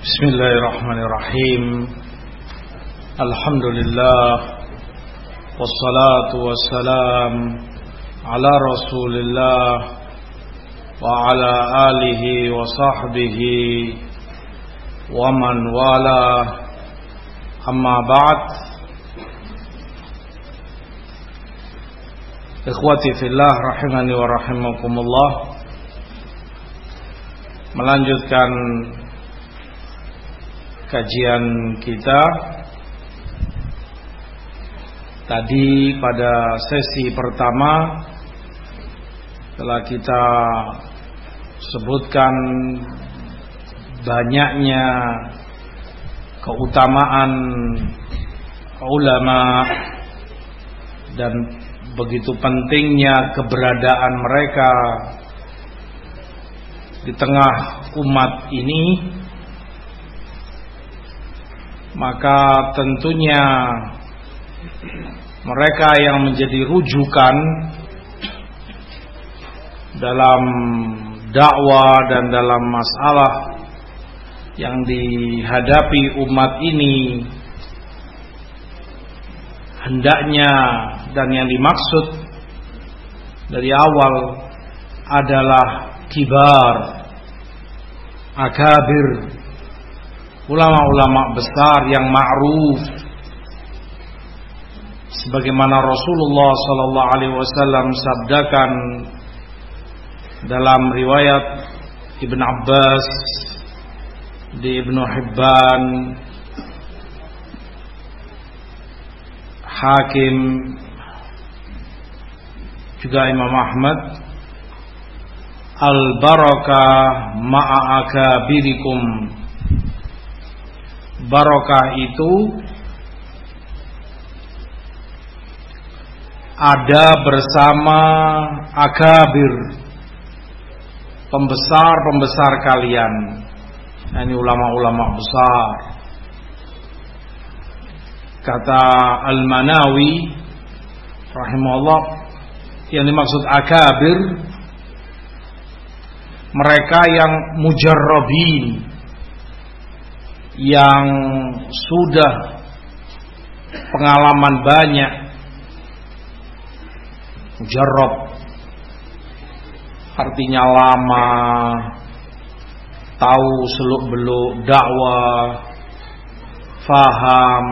بسم الله الرحمن الرحيم. الحمد لله والصلاة والسلام على رسول الله وعلى آله وصحبه ومن والاه. أما بعد إخوتي في الله رحمني ورحمكم الله melanjutkan kajian kita tadi pada sesi pertama telah kita sebutkan banyaknya keutamaan ulama dan begitu pentingnya keberadaan mereka di tengah umat ini maka tentunya mereka yang menjadi rujukan dalam dakwah dan dalam masalah yang dihadapi umat ini hendaknya dan yang dimaksud dari awal adalah kibar akabir ulama-ulama besar yang ma'ruf. Sebagaimana Rasulullah sallallahu alaihi wasallam sabdakan dalam riwayat Ibn Abbas di Ibnu Hibban Hakim juga Imam Ahmad al barakah ma'a akabirikum barokah itu ada bersama akabir pembesar-pembesar kalian. Ini ulama-ulama besar. Kata Al-Manawi rahimahullah yang dimaksud akabir mereka yang mujarrabin yang sudah pengalaman banyak mujarab artinya lama tahu seluk beluk dakwah faham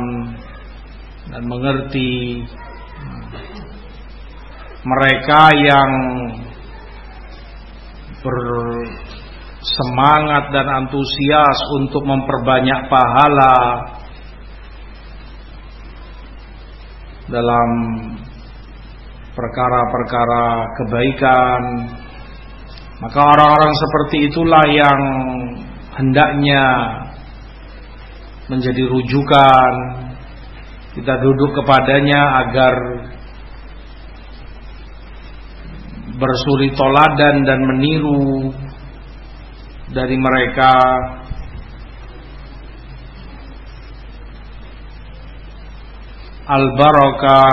dan mengerti mereka yang ber semangat dan antusias untuk memperbanyak pahala dalam perkara-perkara kebaikan. Maka orang-orang seperti itulah yang hendaknya menjadi rujukan. Kita duduk kepadanya agar bersuri toladan dan meniru dari mereka. Al-barakah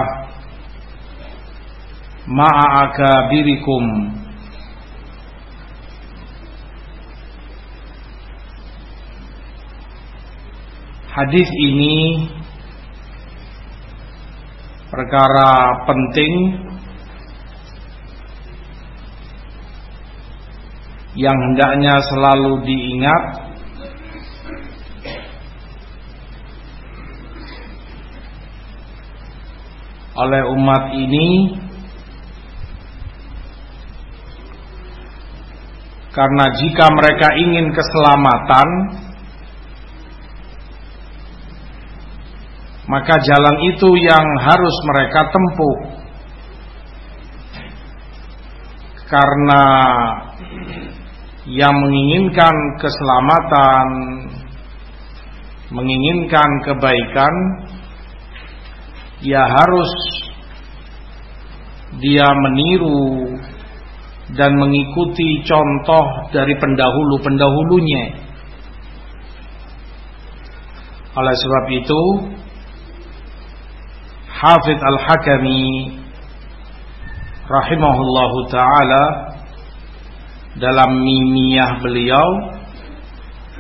ma'a akabirikum Hadis ini perkara penting yang hendaknya selalu diingat. Oleh umat ini karena jika mereka ingin keselamatan maka jalan itu yang harus mereka tempuh. Karena yang menginginkan keselamatan, menginginkan kebaikan, ya harus dia meniru dan mengikuti contoh dari pendahulu-pendahulunya. Oleh sebab itu, Hafidh Al-Hakami rahimahullahu taala dalam mimiyah beliau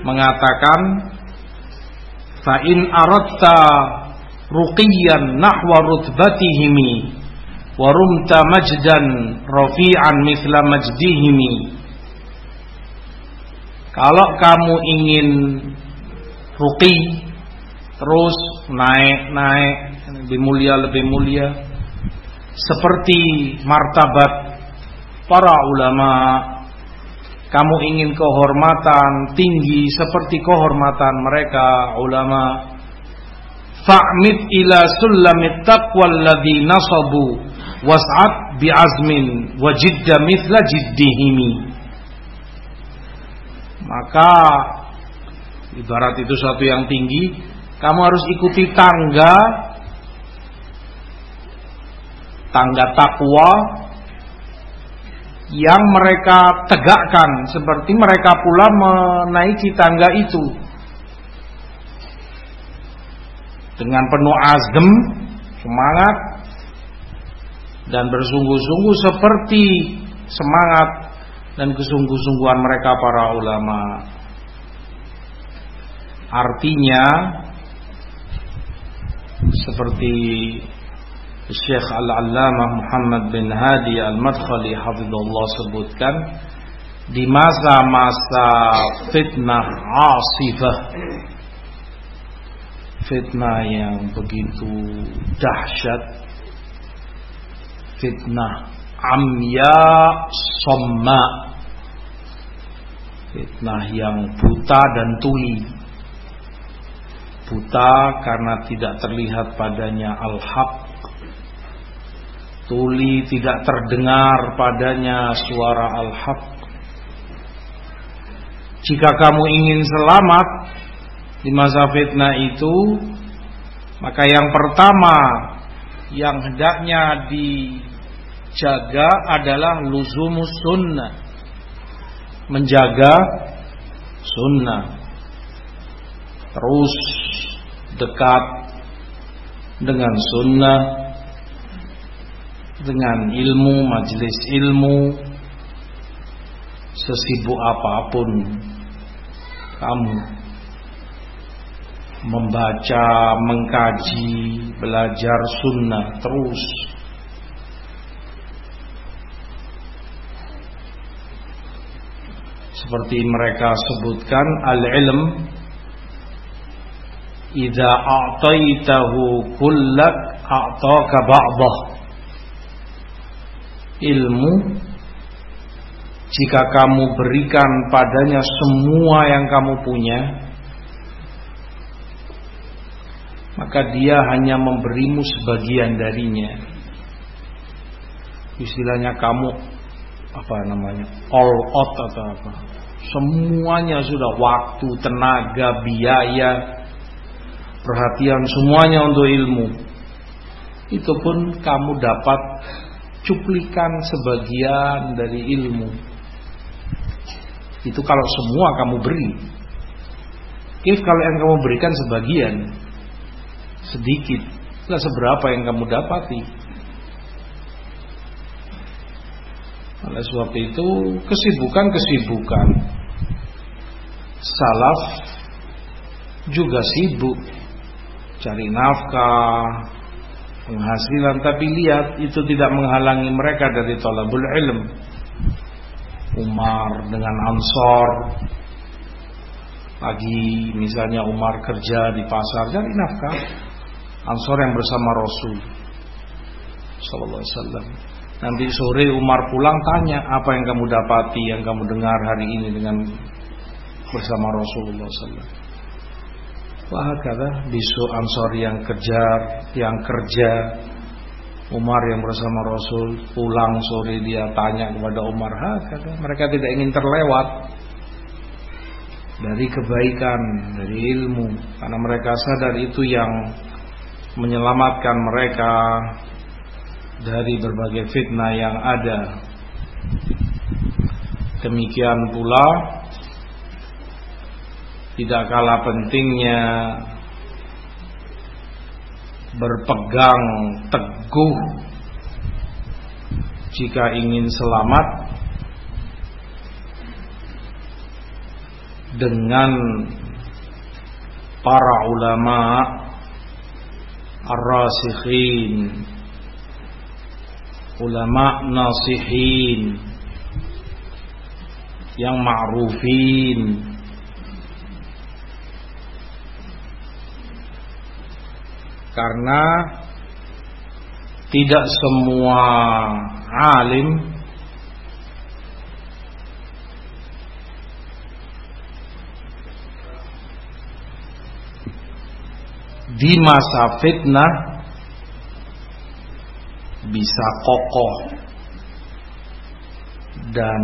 mengatakan fa in aratta ruqiyan nahwa rutbatihimi wa rumta majdan rafi'an mithla majdihimi. Kalau kamu ingin ruqi terus naik-naik lebih mulia lebih mulia seperti martabat para ulama kamu ingin kehormatan tinggi seperti kehormatan mereka ulama. Fa'mid ila sulamit taqwa alladhi nasabu was'ad bi'azmin wajidda mithla jiddihimi. Maka ibarat itu suatu yang tinggi kamu harus ikuti tangga tangga takwa yang mereka tegakkan seperti mereka pula menaiki tangga itu dengan penuh azm semangat dan bersungguh-sungguh seperti semangat dan kesungguh-sungguhan mereka para ulama. Artinya seperti Syekh Al-Allamah Muhammad bin Hadi Al-Madkhali hafizallahu sebutkan di masa-masa fitnah asifah fitnah yang begitu dahsyat fitnah amya somma fitnah yang buta dan tuli. Buta karena tidak terlihat padanya al-haq tuli tidak terdengar padanya suara al-haq. Jika kamu ingin selamat di masa fitnah itu maka yang pertama yang hendaknya dijaga adalah luzumus sunnah. Menjaga sunnah. Terus dekat dengan sunnah dengan ilmu, majelis ilmu, sesibuk apa pun kamu membaca, mengkaji, belajar sunnah terus. Seperti mereka sebutkan al-ilm idza a'taitahu kullak a'taka ba'dah ilmu jika kamu berikan padanya semua yang kamu punya maka dia hanya memberimu sebagian darinya. Istilahnya kamu apa namanya all out atau apa? Semuanya sudah waktu tenaga biaya perhatian semuanya untuk ilmu. Itu pun kamu dapat cuplikan sebagian dari ilmu. Itu kalau semua kamu beri. If kalau yang kamu berikan sebagian, sedikit, tidak seberapa yang kamu dapati. Oleh sebab itu, kesibukan-kesibukan salaf juga sibuk cari nafkah, penghasilan tapi lihat itu tidak menghalangi mereka dari tolabul ilm. Umar dengan Ansor. Pagi misalnya Umar kerja di pasar cari nafkah. Ansor yang bersama Rasul Sallallahu Alaihi Wasallam. Nanti sore Umar pulang tanya apa yang kamu dapati yang kamu dengar hari ini dengan bersama Rasulullah Sallallahu Wahakala bisu Ansor yang kejar, yang kerja Umar yang bersama Rasul pulang sore dia tanya kepada Umar Hakada mereka tidak ingin terlewat dari kebaikan, dari ilmu karena mereka sadar itu yang menyelamatkan mereka dari berbagai fitnah yang ada. Demikian pula tidak kalah pentingnya berpegang teguh jika ingin selamat dengan para ulama ar-rasikhin ulama nasihin yang ma'rufin karena tidak semua alim di masa fitnah bisa kokoh dan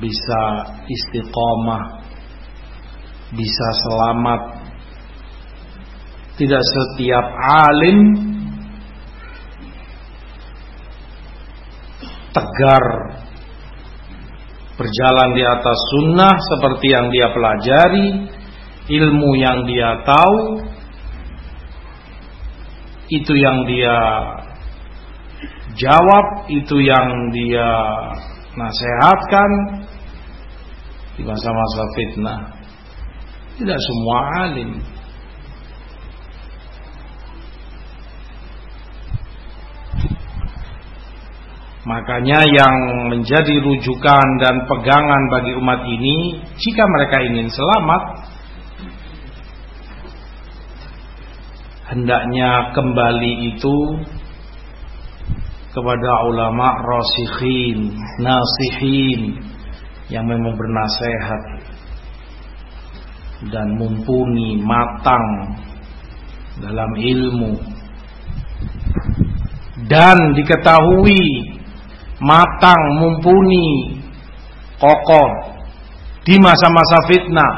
bisa istiqomah bisa selamat tidak setiap alim tegar berjalan di atas sunnah seperti yang dia pelajari ilmu yang dia tahu itu yang dia jawab itu yang dia nasihatkan di masa-masa fitnah. Tidak semua alim Makanya yang menjadi rujukan dan pegangan bagi umat ini Jika mereka ingin selamat Hendaknya kembali itu Kepada ulama rasikhin Nasihin Yang memang bernasehat Dan mumpuni matang Dalam ilmu. Dan diketahui matang, mumpuni, kokoh di masa-masa fitnah.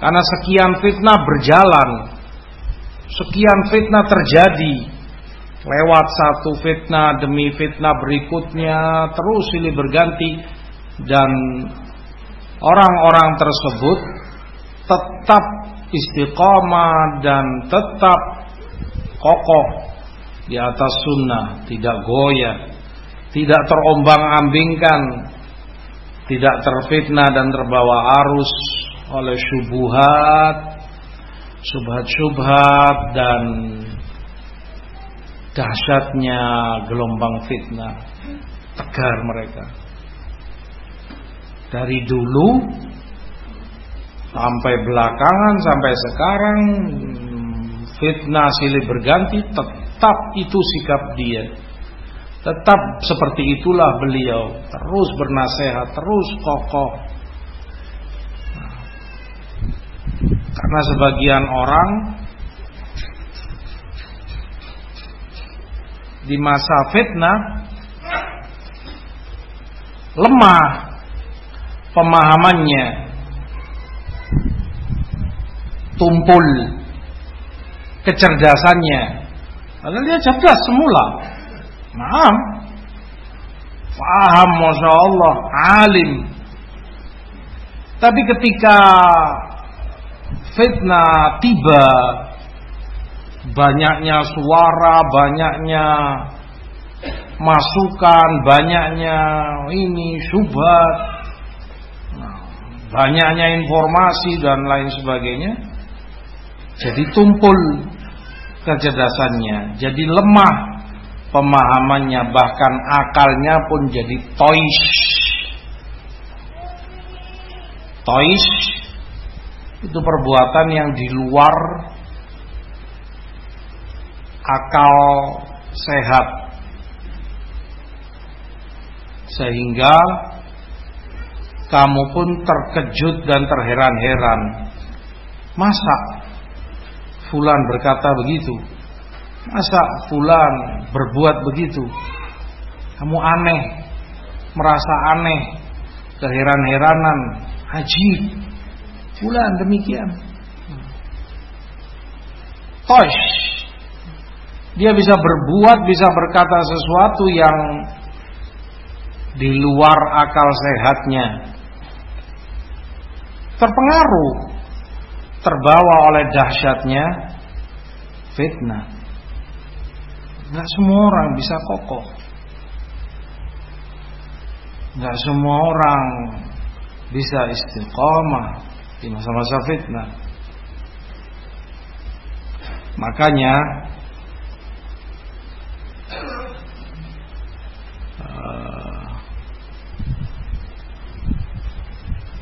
Karena sekian fitnah berjalan, sekian fitnah terjadi, lewat satu fitnah demi fitnah berikutnya terus silih berganti dan orang-orang tersebut tetap istiqomah dan tetap kokoh di atas sunnah, tidak goyah, tidak terombang-ambingkan, tidak terfitnah dan terbawa arus oleh syubhat, subhat-subhat dan dahsyatnya gelombang fitnah tegar mereka. Dari dulu sampai belakangan sampai sekarang fitnah silih berganti tetap itu sikap dia. Tetap seperti itulah beliau, terus bernasehat, terus kokoh. Karena sebagian orang di masa fitnah lemah pemahamannya tumpul kecerdasannya Padahal dia cerdas semula. Maaf. Faham Masya Allah. Alim. Tapi ketika fitnah tiba. Banyaknya suara, banyaknya masukan, banyaknya ini subhat, banyaknya informasi dan lain sebagainya. Jadi tumpul kecerdasannya, jadi lemah pemahamannya, bahkan akalnya pun jadi toish. Toish itu perbuatan yang di luar akal sehat. Sehingga kamu pun terkejut dan terheran-heran. Masa Fulan berkata begitu. Masa Fulan berbuat begitu? Kamu aneh, merasa aneh, keheran-heranan, haji. Fulan demikian. Tosh. Dia bisa berbuat, bisa berkata sesuatu yang di luar akal sehatnya. Terpengaruh terbawa oleh dahsyatnya fitnah. Gak semua orang bisa kokoh. Gak semua orang bisa istiqomah di masa-masa fitnah. Makanya eh,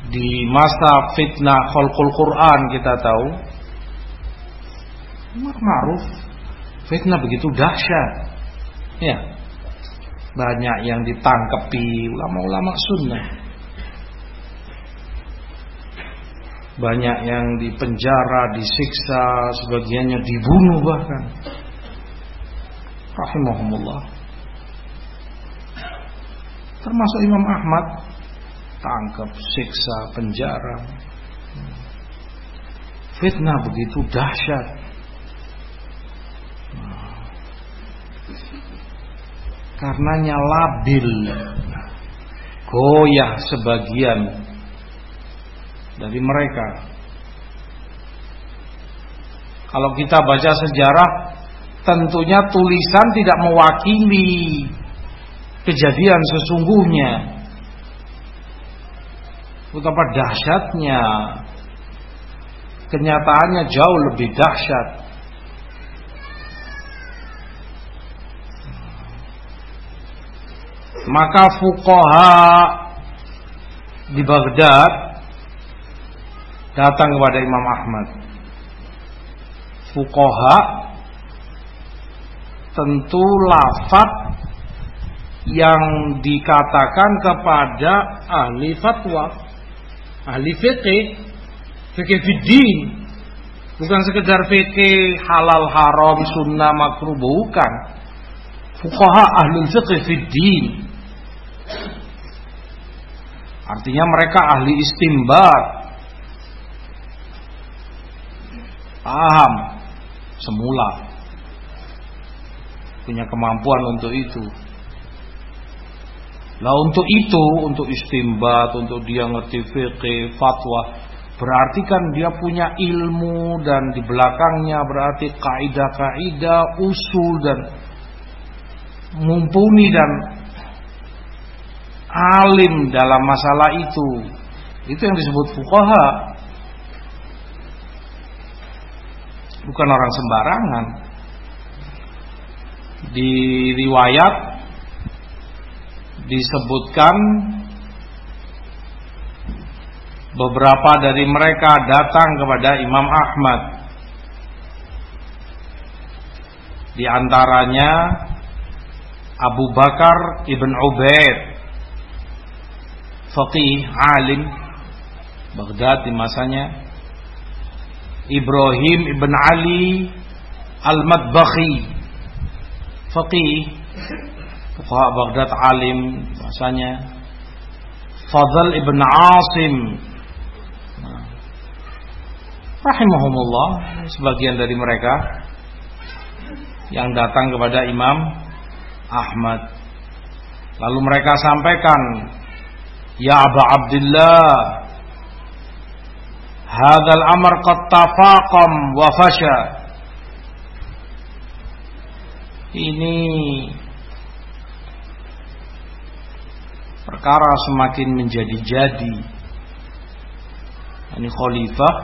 di masa fitnah khalqul Quran kita tahu ma'ruf fitnah begitu dahsyat. Ya. Banyak yang ditangkapi ulama-ulama sunnah banyak yang dipenjara, disiksa, sebagiannya dibunuh bahkan. Rahimahumullah. Termasuk Imam Ahmad tangkap, siksa, penjara. Fitnah begitu dahsyat. Karenanya labil goyah sebagian dari mereka. Kalau kita baca sejarah, tentunya tulisan tidak mewakili kejadian sesungguhnya. Betapa dahsyatnya kenyataannya jauh lebih dahsyat. Maka fukoha di Baghdad datang kepada Imam Ahmad. Fukoha tentu lafat yang dikatakan kepada ahli fatwa, ahli fikih, fikih fiddin, bukan sekedar fikih halal haram sunnah makruh bukan. Fukoha ahli fikih fiddin. Artinya mereka ahli istimbat, paham? Semula. Punya kemampuan untuk itu Nah untuk itu, untuk istimbat, untuk dia ngerti fikih, fatwa, berarti kan dia punya ilmu dan di belakangnya berarti kaidah-kaidah, usul dan mumpuni dan alim dalam masalah itu. Itu yang disebut fuqaha. bukan orang sembarangan. Di riwayat disebutkan beberapa dari mereka datang kepada Imam Ahmad. Di antaranya Abu Bakar ibn Ubaid, faqih alim Baghdad di masanya Ibrahim ibn Ali Al-Madbakhi Faqih Fuqaha Baghdad alim Masanya Fadl ibn Asim. Rahimahumullah Sebagian dari mereka Yang datang kepada Imam Ahmad. Lalu mereka sampaikan Ya Aba Abdullah Hadal amar qad tafaqam wa fasha. Ini perkara semakin menjadi-jadi. Ini khalifah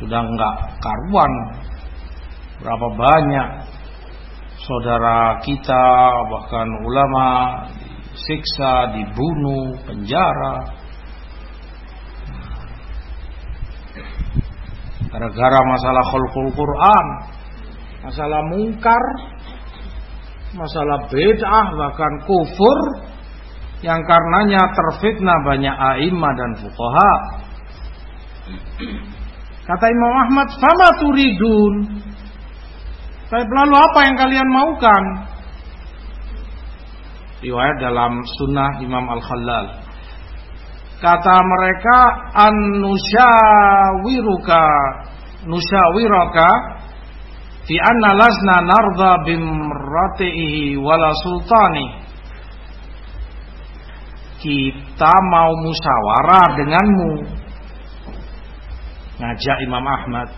sudah enggak karuan berapa banyak saudara kita bahkan ulama disiksa, dibunuh, penjara gara-gara masalah khulqul Quran, masalah mungkar, masalah bid'ah bahkan kufur yang karenanya terfitnah banyak a'immah dan fuqaha. Kata Imam Ahmad, "Fama turidun?" Tapi lalu apa yang kalian maukan? Riwayat dalam sunnah Imam Al-Khalal. Kata mereka an nusyawiruka nusyawiraka fi anna lasna narda bimratihi wala sultani. Kita mau musyawarah denganmu. Ngajak Imam Ahmad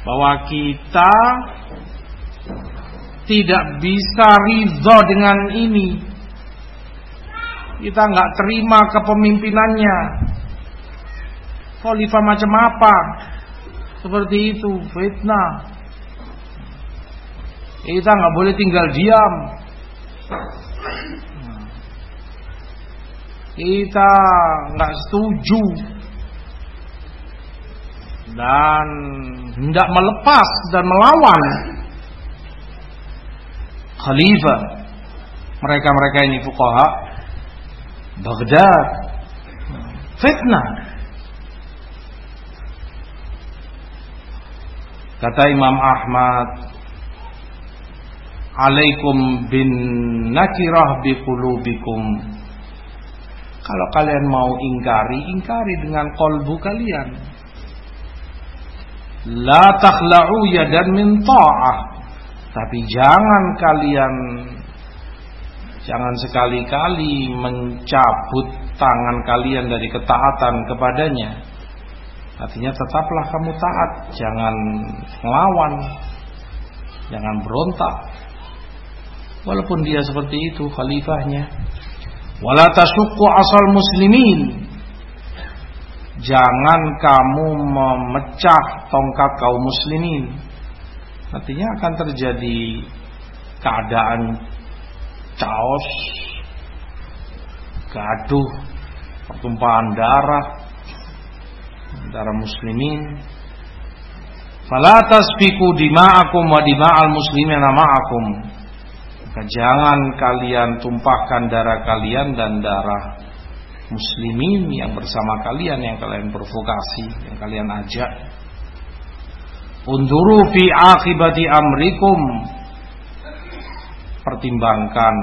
bahwa kita tidak bisa ridho dengan ini kita nggak terima kepemimpinannya. Khalifah macam apa? Seperti itu, fitnah. Kita nggak boleh tinggal diam. Kita nggak setuju. Dan hendak melepas dan melawan. Khalifah. Mereka-mereka ini fuqaha. Baghdad. Fitnah. Kata Imam Ahmad alaikum bin nakirah bi qulubikum kalau kalian mau ingkari ingkari dengan kolbu kalian La takhla'u yadan min ta'ah. Tapi jangan kalian jangan sekali-kali mencabut tangan kalian dari ketaatan kepadanya. Artinya tetaplah kamu taat, jangan melawan, jangan berontak. Walaupun dia seperti itu khalifahnya. Wala tasukku asal muslimin Jangan kamu memecah tongkat kaum muslimin. Artinya akan terjadi keadaan chaos, gaduh, pertumpahan darah antara muslimin. Fala tasfiku dima'akum wa dima'al muslimin ma'akum. Maka jangan kalian tumpahkan darah kalian dan darah muslimin yang bersama kalian yang kalian provokasi, yang kalian ajak. Unduru fi akibati amrikum. Pertimbangkan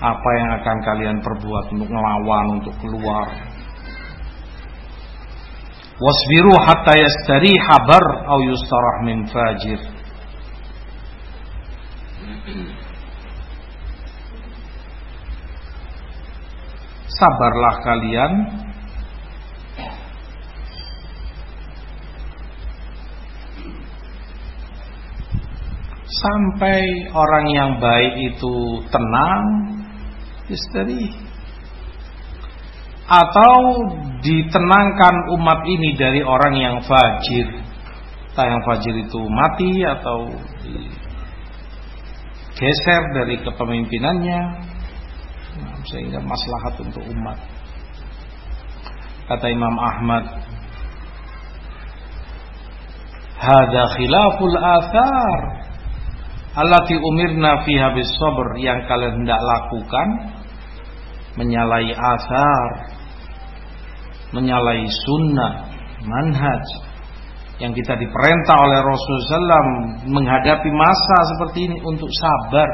apa yang akan kalian perbuat untuk melawan, untuk keluar. Wasbiru hatta yastari habar au yustarah min fajir. Sabarlah kalian. Sampai orang yang baik itu tenang istri atau ditenangkan umat ini dari orang yang fajir. Entah yang fajir itu mati atau geser dari kepemimpinannya sehingga maslahat untuk umat. Kata Imam Ahmad, "Hada khilaful athar allati umirna fiha bis sabr yang kalian hendak lakukan menyalahi asar, menyalahi sunnah, manhaj yang kita diperintah oleh Rasulullah SAW menghadapi masa seperti ini untuk sabar.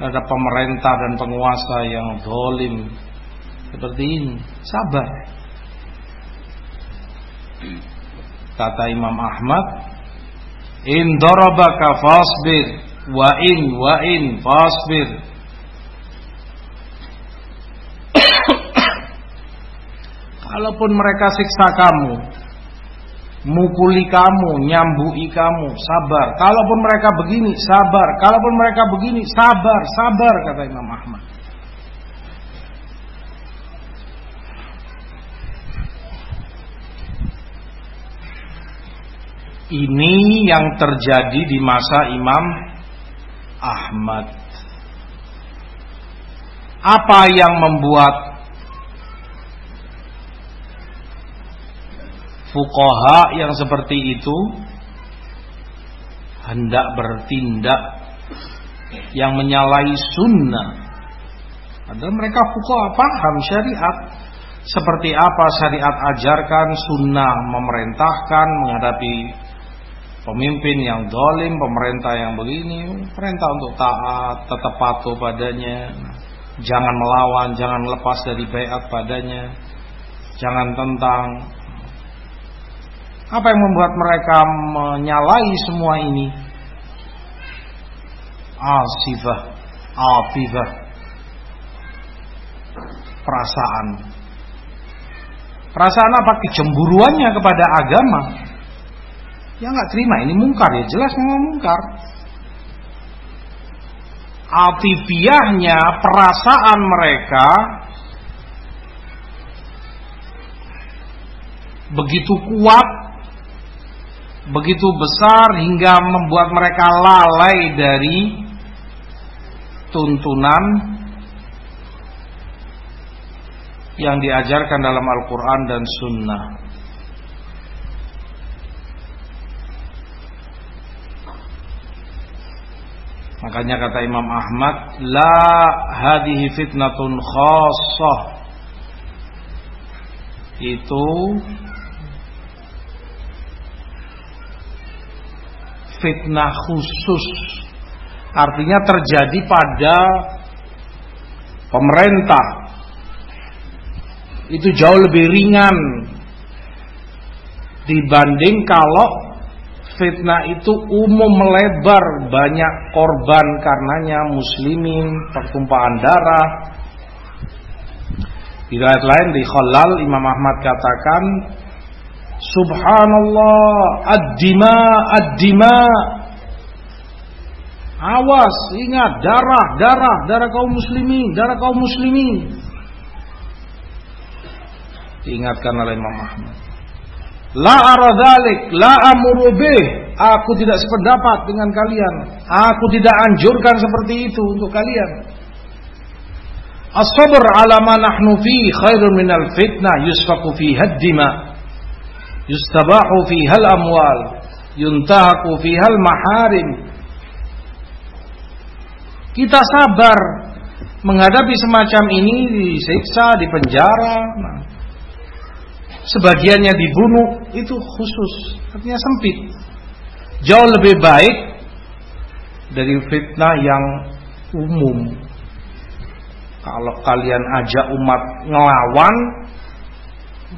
Ada pemerintah dan penguasa yang dolim seperti ini. Sabar. Kata Imam Ahmad in darabaka fasbir wa in wa in fasbir. Kalaupun mereka siksa kamu mukuli kamu, nyambui kamu, sabar. Kalaupun mereka begini, sabar. Kalaupun mereka begini, sabar, sabar kata Imam Ahmad. Ini yang terjadi di masa Imam Ahmad. Apa yang membuat fukoha yang seperti itu hendak bertindak yang menyalahi sunnah. Padahal mereka fukoha paham syariat. Seperti apa syariat ajarkan sunnah memerintahkan menghadapi pemimpin yang dolim, pemerintah yang begini, perintah untuk taat, tetap patuh padanya, jangan melawan, jangan lepas dari bayat padanya, jangan tentang apa yang membuat mereka menyalahi semua ini? Asifah, afifah, perasaan. Perasaan apa? Kecemburuannya kepada agama. Ya nggak terima ini mungkar ya jelas memang mungkar. Atifiahnya perasaan mereka begitu kuat, begitu besar hingga membuat mereka lalai dari tuntunan yang diajarkan dalam Al-Quran dan Sunnah. Makanya kata Imam Ahmad, la hadihi fitnatun khassah. Itu fitnah khusus. Artinya terjadi pada pemerintah. Itu jauh lebih ringan dibanding kalau fitnah itu umum melebar. Banyak korban karenanya muslimin pertumpahan darah. Di ayat lain di Khalal Imam Ahmad katakan Subhanallah ad-dima ad-dima Awas, ingat darah, darah, darah kaum muslimin, darah kaum muslimin diingatkan oleh Imam Ahmad. La aradalik, la amurubih. Aku tidak sependapat dengan kalian. Aku tidak anjurkan seperti itu untuk kalian. As-sabr ala ma nahnu fi khairun minal fitnah yusfaku fi haddima. Yustabahu fi hal amwal. Yuntahaku fi hal maharim. Kita sabar menghadapi semacam ini disiksa, dipenjara. Nah, sebagiannya dibunuh itu khusus artinya sempit jauh lebih baik dari fitnah yang umum kalau kalian ajak umat ngelawan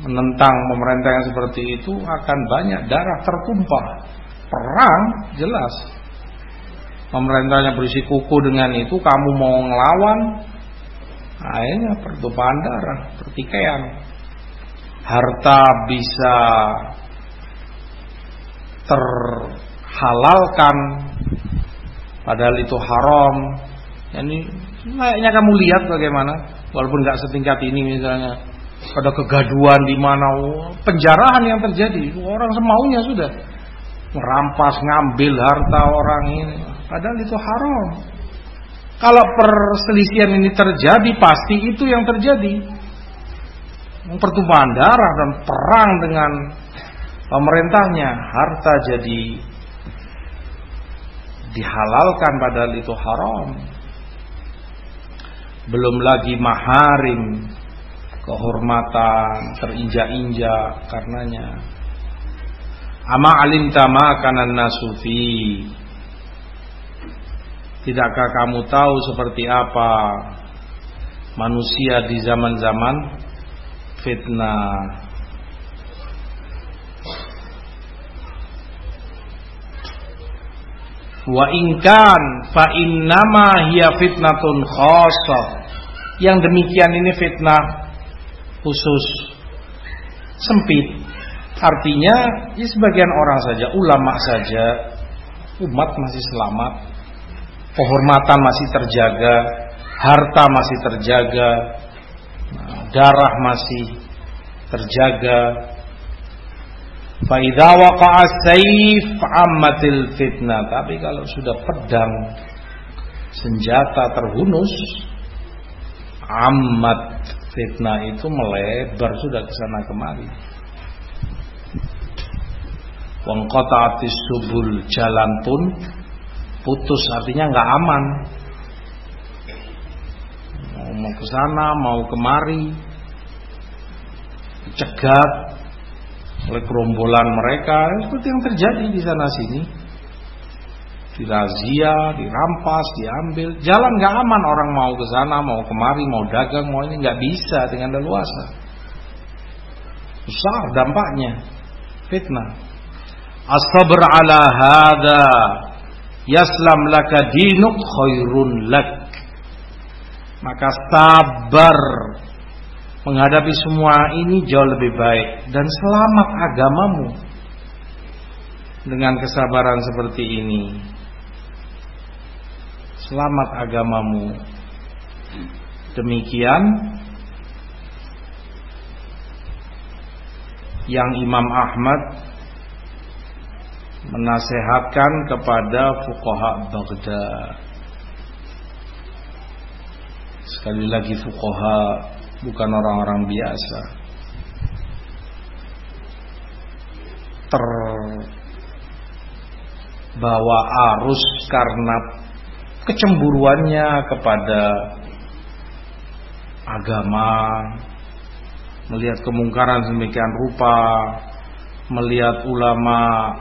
menentang pemerintah yang seperti itu akan banyak darah tertumpah. Perang jelas. Pemerintahnya berisi kuku dengan itu kamu mau ngelawan? Akhirnya pertumpahan darah pertikaian. Harta bisa terhalalkan padahal itu haram. Ini kayaknya kamu lihat bagaimana walaupun nggak setingkat ini misalnya ada kegaduan di mana? Oh, penjarahan yang terjadi. Orang semaunya sudah merampas ngambil harta orang ini. Padahal itu haram. Kalau perselisihan ini terjadi pasti itu yang terjadi. Pertumpahan darah dan perang dengan pemerintahnya, harta jadi dihalalkan padahal itu haram. Belum lagi maharim, kehormatan terinjak-injak karenanya. Ama alim tama kanan nasufi. Tidakkah kamu tahu seperti apa manusia di zaman-zaman fitnah wa ingkan fa innama hiya fitnatun khasah yang demikian ini fitnah khusus sempit artinya ya sebagian orang saja ulama saja umat masih selamat kehormatan masih terjaga harta masih terjaga darah masih terjaga. Faidha waqa'a sayf ammatil fitnah. Tapi kalau sudah pedang senjata terhunus amat fitnah itu melebar sudah ke sana kemari. Wangqata'atis subul jalan pun putus artinya nggak aman mau ke sana, mau kemari, cegat oleh gerombolan mereka, seperti yang terjadi di sana sini. Dirazia, dirampas, diambil, jalan nggak aman orang mau ke sana, mau kemari, mau dagang, mau ini nggak bisa dengan leluasa. Besar dampaknya, fitnah. As-sabr ala hada yaslam laka dinuk khairun lak maka sabar menghadapi semua ini jauh lebih baik dan selamat agamamu dengan kesabaran seperti ini. Selamat agamamu. Demikian yang Imam Ahmad menasehatkan kepada fuqaha Baghdad. Sekali lagi fuqaha bukan orang-orang biasa. Terbawa arus karena kecemburuannya kepada agama, melihat kemungkaran sedemikian rupa, melihat ulama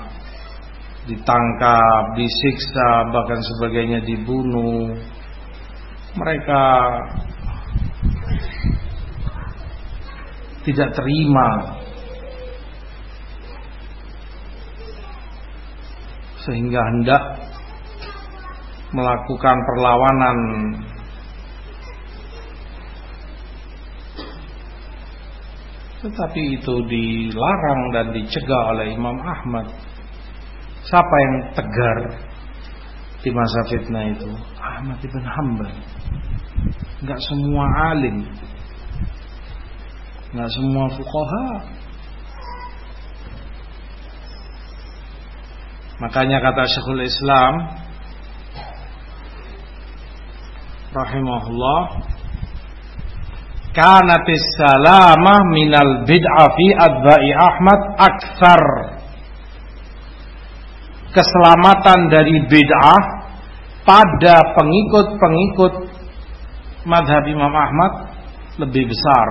ditangkap, disiksa, bahkan sebagainya dibunuh. Mereka tidak terima sehingga hendak melakukan perlawanan. Tetapi itu dilarang dan dicegah oleh Imam Ahmad. Siapa yang tegar di masa fitnah itu? Ahmad ibn Hanbal. Nggak semua alim. Nggak semua fuqaha. Makanya kata Syekhul Islam rahimahullah kanatis salamah minal bid'ah fi adba'i Ahmad aksar keselamatan dari bid'ah pada pengikut-pengikut madhab Imam Ahmad lebih besar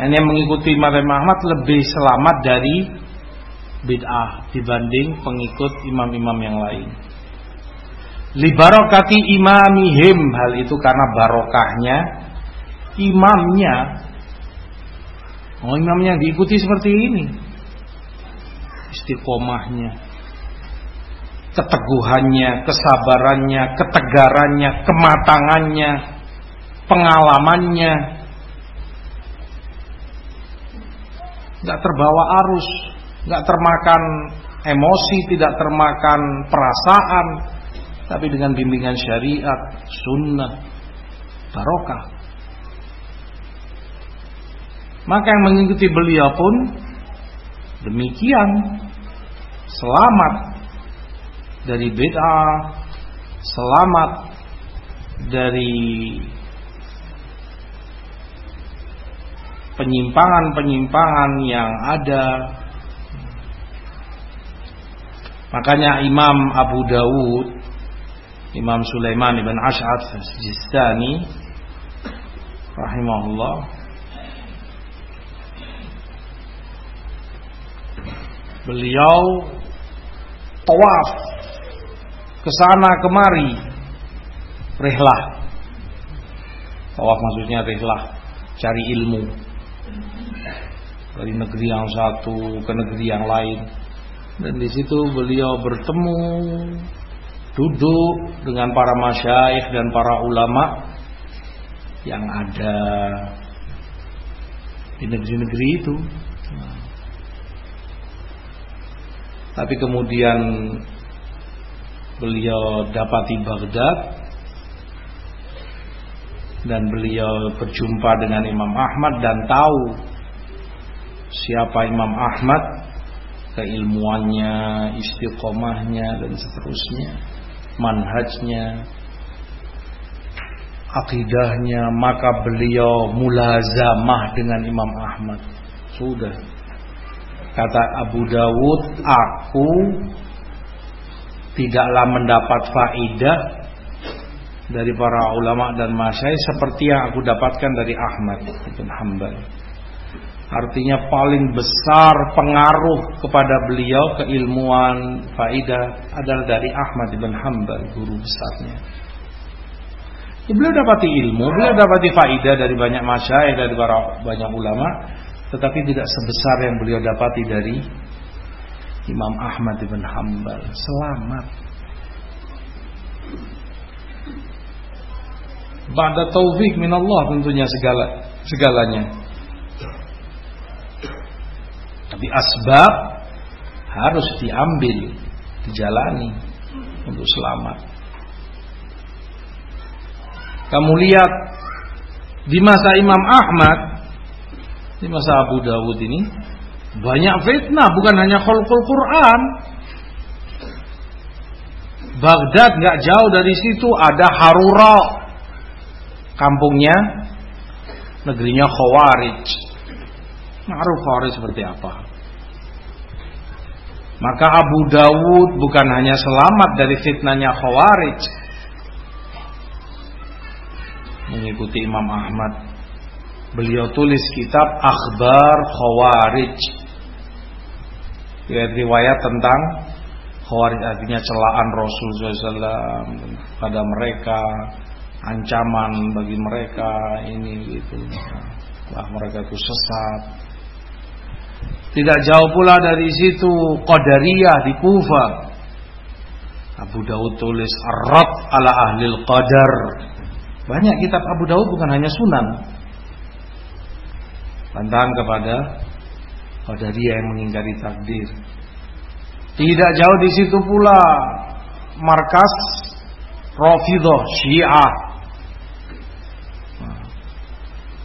dan yang mengikuti Imam Ahmad lebih selamat dari bid'ah dibanding pengikut imam-imam yang lain. Libarokati imamihim hal itu karena barokahnya imamnya. Oh imamnya diikuti seperti ini. Istiqomahnya, keteguhannya, kesabarannya, ketegarannya, kematangannya, pengalamannya, nggak terbawa arus, nggak termakan emosi, tidak termakan perasaan, tapi dengan bimbingan syariat, sunnah, barokah. Maka yang mengikuti beliau pun demikian selamat dari bid'ah, selamat dari penyimpangan-penyimpangan yang ada. Makanya Imam Abu Dawud, Imam Sulaiman ibn Ash'ad Sistani rahimahullah. Beliau tawaf ke sana kemari. Rihlah. Tawaf maksudnya rihlah. Cari ilmu. Dari negeri yang satu ke negeri yang lain. Dan di situ beliau bertemu duduk dengan para masyaikh dan para ulama yang ada di negeri-negeri itu. Tapi kemudian beliau dapati Baghdad dan beliau berjumpa dengan Imam Ahmad dan tahu siapa Imam Ahmad, keilmuannya, istiqomahnya dan seterusnya, manhajnya, akidahnya, maka beliau mulazamah dengan Imam Ahmad. Sudah. Kata Abu Dawud, aku tidaklah mendapat faidah dari para ulama dan masyai seperti yang aku dapatkan dari Ahmad bin Hanbal. Artinya paling besar pengaruh kepada beliau keilmuan faidah adalah dari Ahmad bin Hanbal guru besarnya. Ya, beliau dapati ilmu, beliau dapati faidah dari banyak masyayikh dari banyak ulama, tetapi tidak sebesar yang beliau dapati dari Imam Ahmad bin Hanbal. Selamat. Ba'da taufik minallah tentunya segala segalanya. Tapi asbab harus diambil, dijalani untuk selamat. Kamu lihat di masa Imam Ahmad, di masa Abu Dawud ini banyak fitnah, bukan hanya khulqul Quran. Baghdad nggak jauh dari situ ada Harura, kampungnya, negerinya Khawarij. Ma'ruf Khawarij seperti apa? Maka Abu Dawud bukan hanya selamat dari fitnahnya Khawarij, mengikuti Imam Ahmad. Beliau tulis kitab Akhbar Khawarij. Riwayat tentang Khawarij artinya celaan Rasul SAW pada mereka, ancaman bagi mereka ini gitu. Wah mereka itu sesat. Tidak jauh pula dari situ Qadariyah di Kufa. Abu Dawud tulis Arab ala ahlil qadar banyak kitab Abu Daud bukan hanya sunan. Bantahan kepada dia yang mengingkari takdir. Tidak jauh di situ pula markas Rafidah Syiah.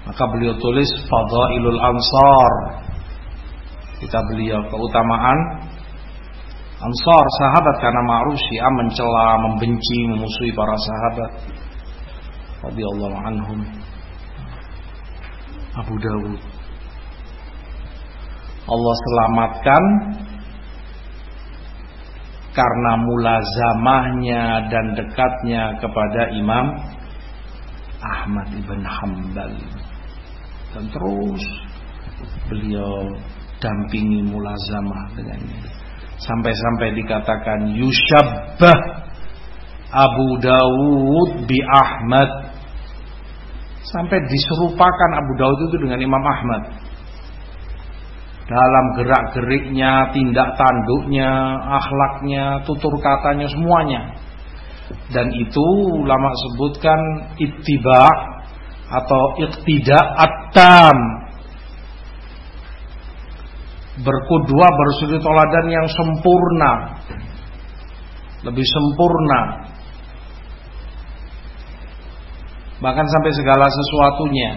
Maka beliau tulis Fadailul Ansar. Kita beliau keutamaan Ansar sahabat karena ma'ruf Syiah mencela, membenci, memusuhi para sahabat. Radhiyallahu anhum. Abu Dawud. Allah selamatkan karena mulazamahnya dan dekatnya kepada Imam Ahmad ibn Hambal dan terus beliau dampingi mulazamah dengannya sampai-sampai dikatakan yushabbah Abu Dawud bi Ahmad Sampai diserupakan Abu Daud itu dengan Imam Ahmad. Dalam gerak-geriknya, tindak tanduknya, akhlaknya, tutur katanya, semuanya. Dan itu ulama sebutkan ittiba atau iktida atam. Berkudua bersuri toladan yang sempurna. Lebih sempurna. Bahkan sampai segala sesuatunya.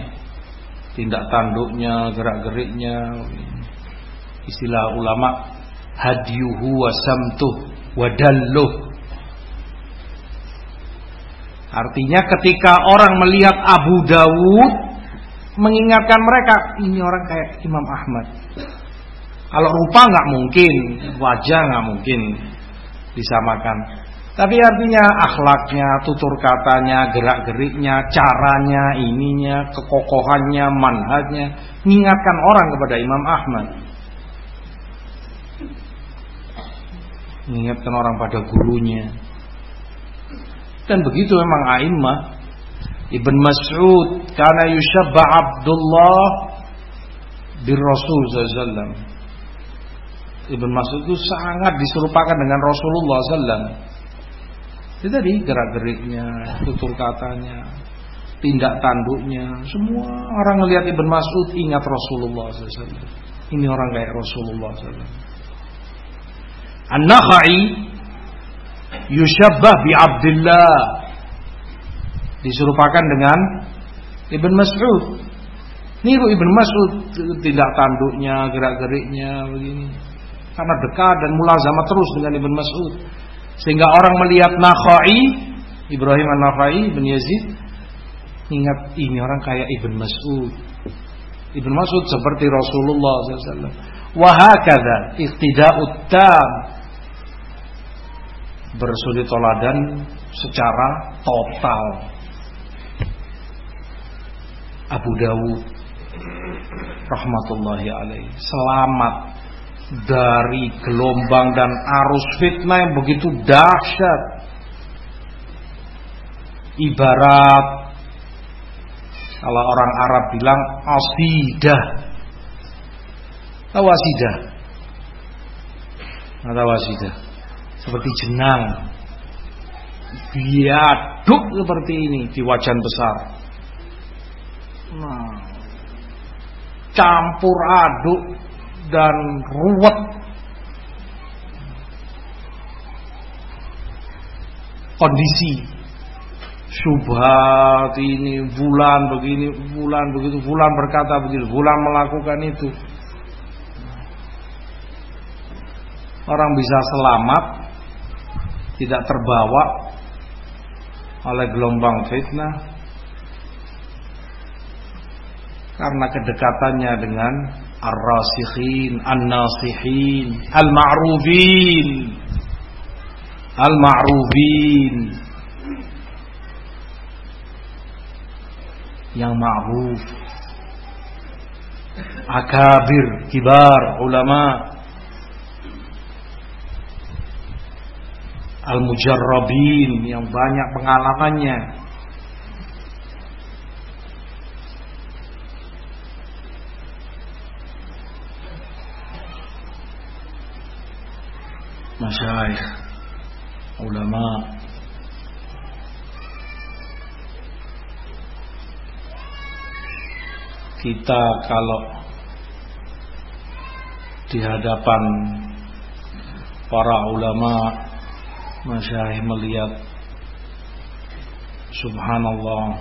Tindak tanduknya gerak-geriknya. Istilah ulama hadiyuhu wa samtuh wa dalluh. Artinya ketika orang melihat Abu Dawud mengingatkan mereka ini orang kayak Imam Ahmad kalau rupa nggak mungkin wajah nggak mungkin disamakan tapi artinya akhlaknya, tutur katanya, gerak-geriknya, caranya, ininya, kekokohannya, manhajnya mengingatkan orang kepada Imam Ahmad. Mengingatkan orang pada gurunya. Dan begitu memang a'immah. Ibn Mas'ud karena yushabba Abdullah bin Rasul sallallahu Ibn Mas'ud itu sangat diserupakan dengan Rasulullah sallallahu itu tadi gerak-geriknya, tutur katanya, tindak tanduknya, semua orang ngelihat Ibn Mas'ud ingat Rasulullah SAW. Ini orang kayak Rasulullah SAW. An-Nakhai yushabbah bi Abdullah diserupakan dengan Ibn Mas'ud. Niru Ibn Mas'ud tindak tanduknya, gerak-geriknya begini. Karena dekat dan mulazama terus dengan Ibn Mas'ud. Sehingga orang melihat Nakhai, Ibrahim An-Nakhai bin Yazid, ingat ini orang kayak Ibn Mas'ud. Ibn Mas'ud seperti Rasulullah SAW. Wahakada iktida'ut tam bersudi toladan secara total. Abu Dawud rahmatullahi alaih selamat dari gelombang dan arus fitnah yang begitu dahsyat. Ibarat kalau orang Arab bilang asidah. Tahu asidah? Tahu asidah? Seperti jenang. Biaduk seperti ini di wajan besar. Nah, campur aduk dan ruwet kondisi Subhat ini, bulan begini, bulan begitu, bulan berkata begitu, bulan melakukan itu. Orang bisa selamat, tidak terbawa oleh gelombang fitnah karena kedekatannya dengan ar-rasikhin, an-nasihin, al-ma'rufin. Al-ma'rufin. Yang ma'ruf. Akabir, kibar, ulama. Al-mujarrabin yang banyak pengalamannya. Masyaikh ulama kita kalau di hadapan para ulama masyaikh melihat subhanallah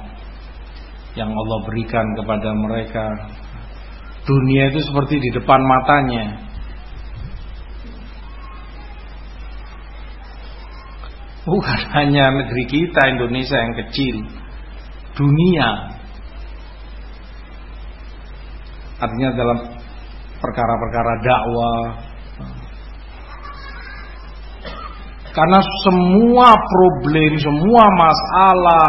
yang Allah berikan kepada mereka. Dunia itu seperti di depan matanya Bukan hanya negeri kita Indonesia yang kecil. Dunia. Artinya dalam perkara-perkara dakwah. Karena semua problem, semua masalah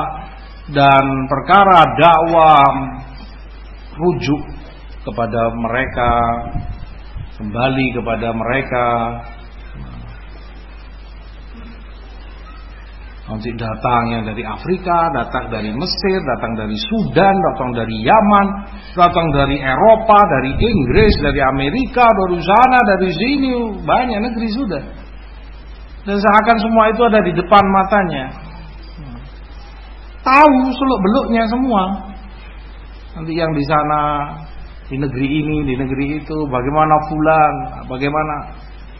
Dan perkara dakwah Rujuk kepada mereka Kembali kepada mereka Nanti datang yang dari Afrika, datang dari Mesir, datang dari Sudan, datang dari Yaman, datang dari Eropa, dari Inggris, dari Amerika, dari sana, dari sini, banyak negeri sudah. Dan seakan semua itu ada di depan matanya. Tahu seluk beluknya semua. Nanti yang di sana, di negeri ini, di negeri itu, bagaimana fulan, bagaimana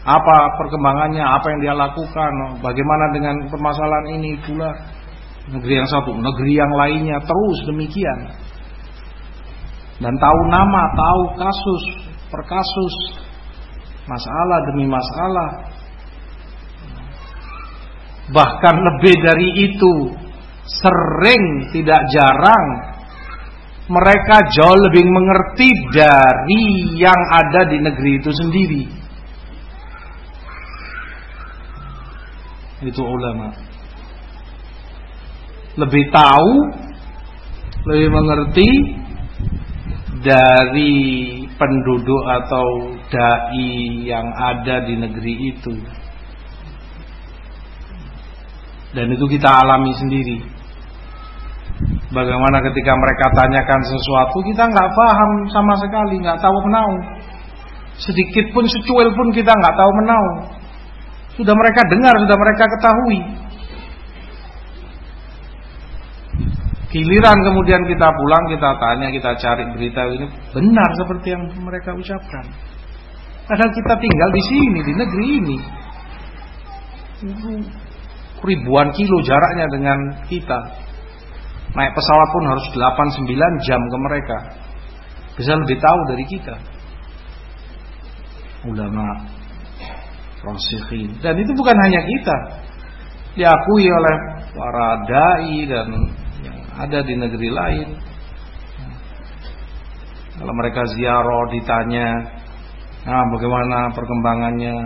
apa perkembangannya, apa yang dia lakukan, bagaimana dengan permasalahan ini pula. Negeri yang satu, negeri yang lainnya terus demikian. Dan tahu nama, tahu kasus per kasus, masalah demi masalah. Bahkan lebih dari itu, sering tidak jarang mereka jauh lebih mengerti dari yang ada di negeri itu sendiri. Itu ulama. Lebih tahu lebih mengerti dari penduduk atau dai yang ada di negeri itu. Dan itu kita alami sendiri. Bagaimana ketika mereka tanyakan sesuatu kita nggak paham sama sekali nggak tahu menau. Sedikit pun secuil pun kita nggak tahu menau sudah mereka dengar, sudah mereka ketahui. Giliran kemudian kita pulang, kita tanya, kita cari berita ini benar seperti yang mereka ucapkan. Padahal kita tinggal di sini, di negeri ini. Ribuan kilo jaraknya dengan kita. Naik pesawat pun harus 8-9 jam ke mereka. Bisa lebih tahu dari kita. Ulama rasikhin. Dan itu bukan hanya kita. Diakui oleh para dai dan yang ada di negeri lain. Kalau mereka ziarah ditanya, nah bagaimana perkembangannya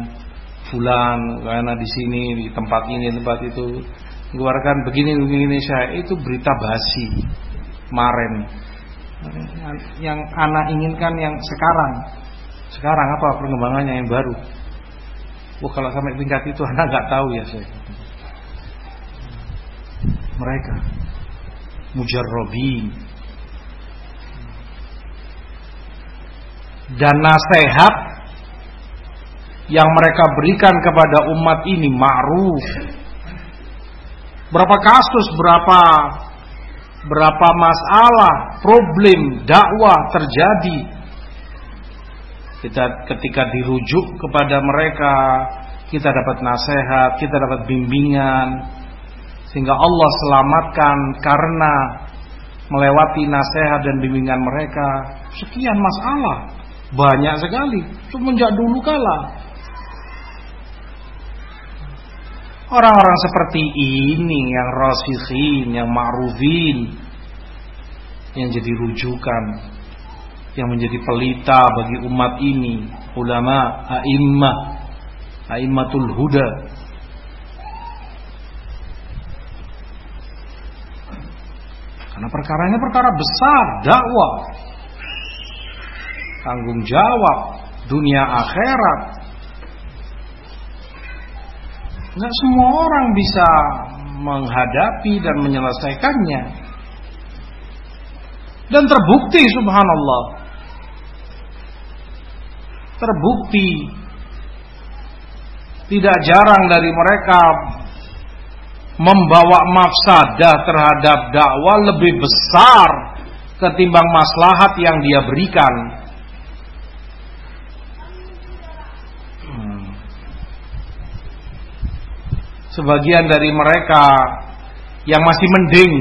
fulan, karena di sini, di tempat ini, tempat itu, mengeluarkan begini begini saya itu berita basi, kemarin. Yang anak inginkan yang sekarang. Sekarang apa perkembangannya yang baru? Wah kalau sampai tingkat itu anak nggak tahu ya saya. Mereka mujarrobin dan nasihat yang mereka berikan kepada umat ini ma'ruf. Berapa kasus, berapa berapa masalah, problem dakwah terjadi kita ketika dirujuk kepada mereka, kita dapat nasihat, kita dapat bimbingan. Sehingga Allah selamatkan karena melewati nasihat dan bimbingan mereka sekian masalah banyak sekali semenjak dulu kala orang-orang seperti ini yang rasikhin yang ma'rufin yang jadi rujukan yang menjadi pelita bagi umat ini ulama a'immah a'immatul huda Karena perkaranya perkara besar, dakwah. Tanggung jawab dunia akhirat. Nggak semua orang bisa menghadapi dan menyelesaikannya. Dan terbukti subhanallah. Terbukti tidak jarang dari mereka membawa mafsadah terhadap dakwah lebih besar ketimbang maslahat yang dia berikan. Hmm. Sebagian dari mereka yang masih mending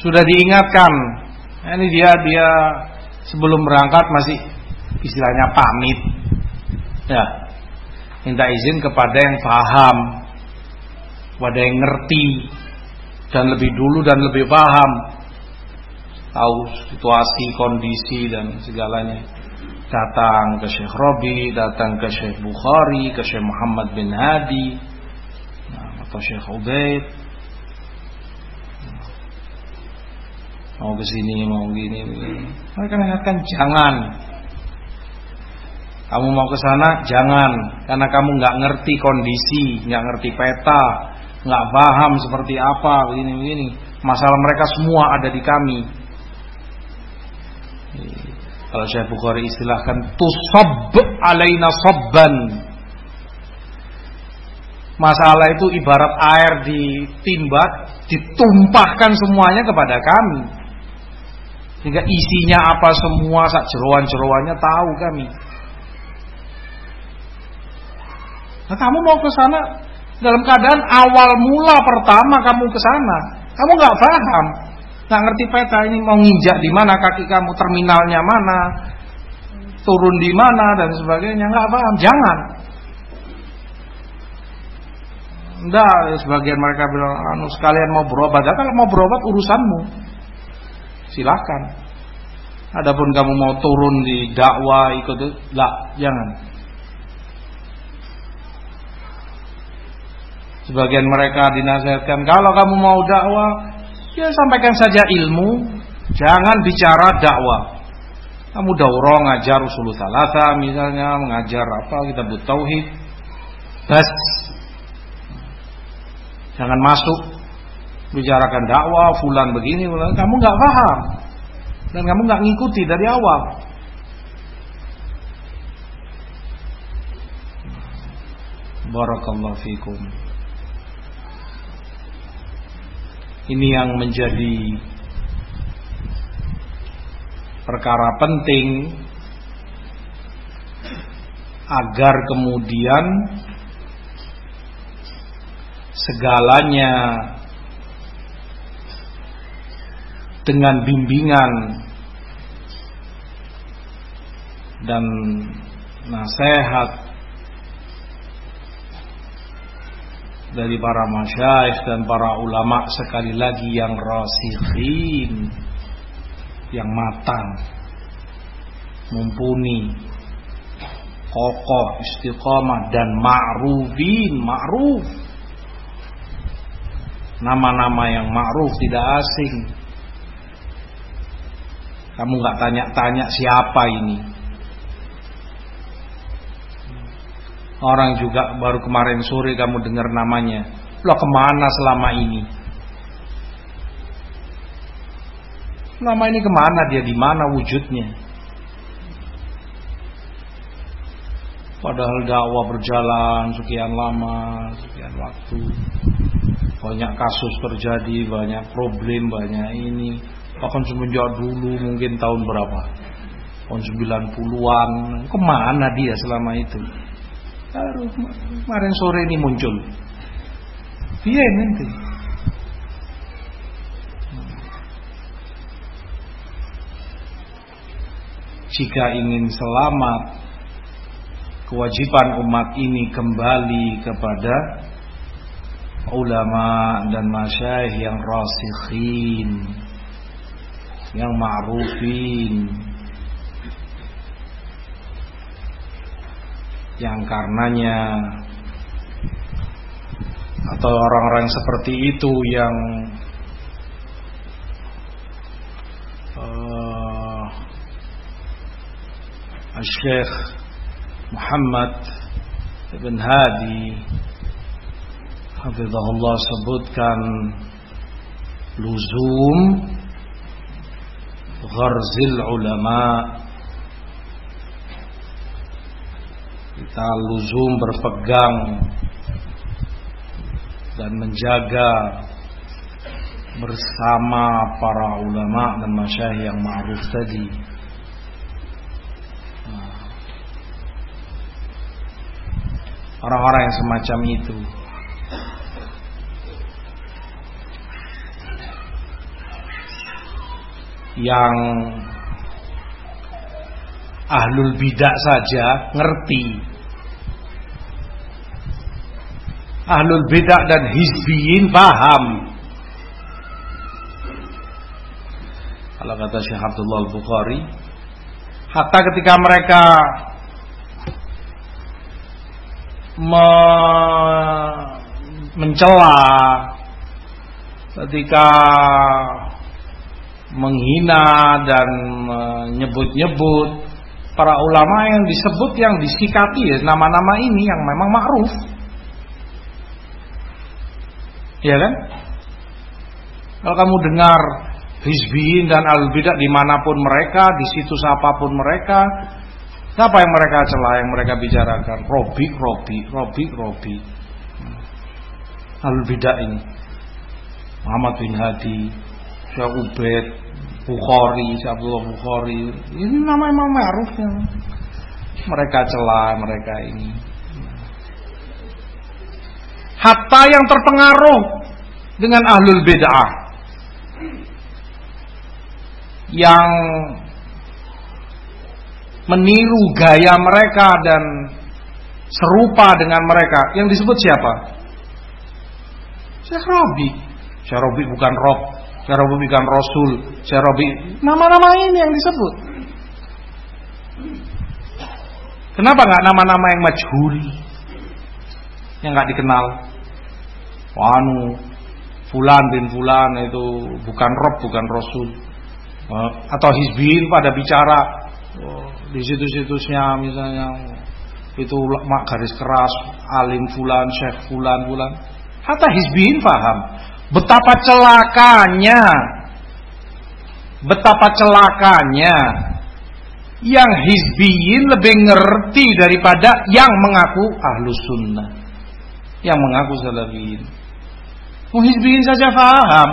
sudah diingatkan. Ini dia dia sebelum berangkat masih istilahnya pamit. Ya, minta izin kepada yang paham, kepada yang ngerti dan lebih dulu dan lebih paham tahu situasi, kondisi dan segalanya. Datang ke Syekh Robi, datang ke Syekh Bukhari, ke Syekh Muhammad bin Hadi, nah, atau Syekh Ubaid. Mau ke sini, mau gini. Mereka mengatakan jangan, kamu mau ke sana jangan karena kamu nggak ngerti kondisi, nggak ngerti peta, nggak paham seperti apa begini begini. Masalah mereka semua ada di kami. Kalau saya Bukhari istilahkan tusab alaina sabban. Masalah itu ibarat air ditimbat, ditumpahkan semuanya kepada kami. Sehingga isinya apa semua, sak jeroan-jeroannya tahu kami. Nah, kamu mau ke sana dalam keadaan awal mula pertama kamu ke sana, kamu nggak paham, nggak ngerti peta ini mau nginjak di mana kaki kamu, terminalnya mana, turun di mana dan sebagainya, nggak paham, jangan. Enggak, sebagian mereka bilang, anu sekalian mau berobat, ya, kalau mau berobat urusanmu, silakan. Adapun kamu mau turun di dakwah ikut, lah, jangan. Sebagian mereka dinasihatkan kalau kamu mau dakwah, ya sampaikan saja ilmu, jangan bicara dakwah. Kamu daurah ngajar usul salasa misalnya, mengajar apa kita butuh tauhid. Bas. Jangan masuk bicarakan dakwah fulan begini, fulan. kamu nggak paham dan kamu nggak ngikuti dari awal. Barakallahu fikum. Ini yang menjadi perkara penting agar kemudian segalanya dengan bimbingan dan nasihat dari para masyayikh dan para ulama sekali lagi yang rasikhin yang matang mumpuni kokoh istiqomah dan ma'rufin ma'ruf. Nama-nama yang ma'ruf tidak asing kamu nggak tanya-tanya siapa ini Orang juga baru kemarin sore kamu dengar namanya. Lo ke mana selama ini? Selama ini ke mana dia? Di mana wujudnya? Padahal dakwah berjalan sekian lama, sekian waktu. Banyak kasus terjadi, banyak problem, banyak ini. Bahkan semenjak dulu mungkin tahun berapa? Tahun 90-an. Ke mana dia selama itu? baru kemarin sore ini muncul iya nanti jika ingin selamat kewajiban umat ini kembali kepada ulama dan masyayikh yang rasikhin yang ma'rufin. Yang karenanya. Atau orang-orang seperti itu yang uh, Syekh Muhammad Ibn Hadi Hafizahullah sebutkan luzum gharzil ulama. Kita luzum berpegang dan menjaga bersama para ulama dan masyayikh yang ma'ruf tadi. Orang-orang yang semacam itu yang ahlul bidah saja ngerti. Ahlul bidah dan hizbiyin paham. Kalau kata Syekh Abdullah Al-Bukhari hatta ketika mereka me mencela ketika menghina dan menyebut-nyebut para ulama yang disebut yang disikati ya nama-nama ini yang memang ma'ruf. Ya kan? Kalau kamu dengar hizbiyin dan al-bidah di mana pun mereka, di situs apa pun mereka, apa yang mereka celah, yang mereka bicarakan? Robi, Robi, Robi, Robi. Al-bidah ini. Muhammad bin Hadi, Syekh Ubaid, Bukhari, Syekh Bukhari. Ini nama Imam Ma'ruf yang mereka celah mereka ini. Hatta yang terpengaruh dengan ahlul bid'ah yang meniru gaya mereka dan serupa dengan mereka yang disebut siapa? Syekh Rabi. Syekh Rabi bukan Rob, Syekh Rabi bukan Rasul, Syekh Rabi nama-nama ini yang disebut. Kenapa nggak nama-nama yang majhul? Yang nggak dikenal? Wanu, Fulan bin Fulan itu bukan Rob, bukan Rasul. Atau Hizbin pada bicara oh, di situs-situsnya misalnya itu mak garis keras alim fulan syekh fulan fulan hatta hizbin paham betapa celakanya. Betapa celakanya. Yang hizbiyin lebih ngerti daripada yang mengaku ahlu sunnah. Yang mengaku salafiyin. Oh, saja paham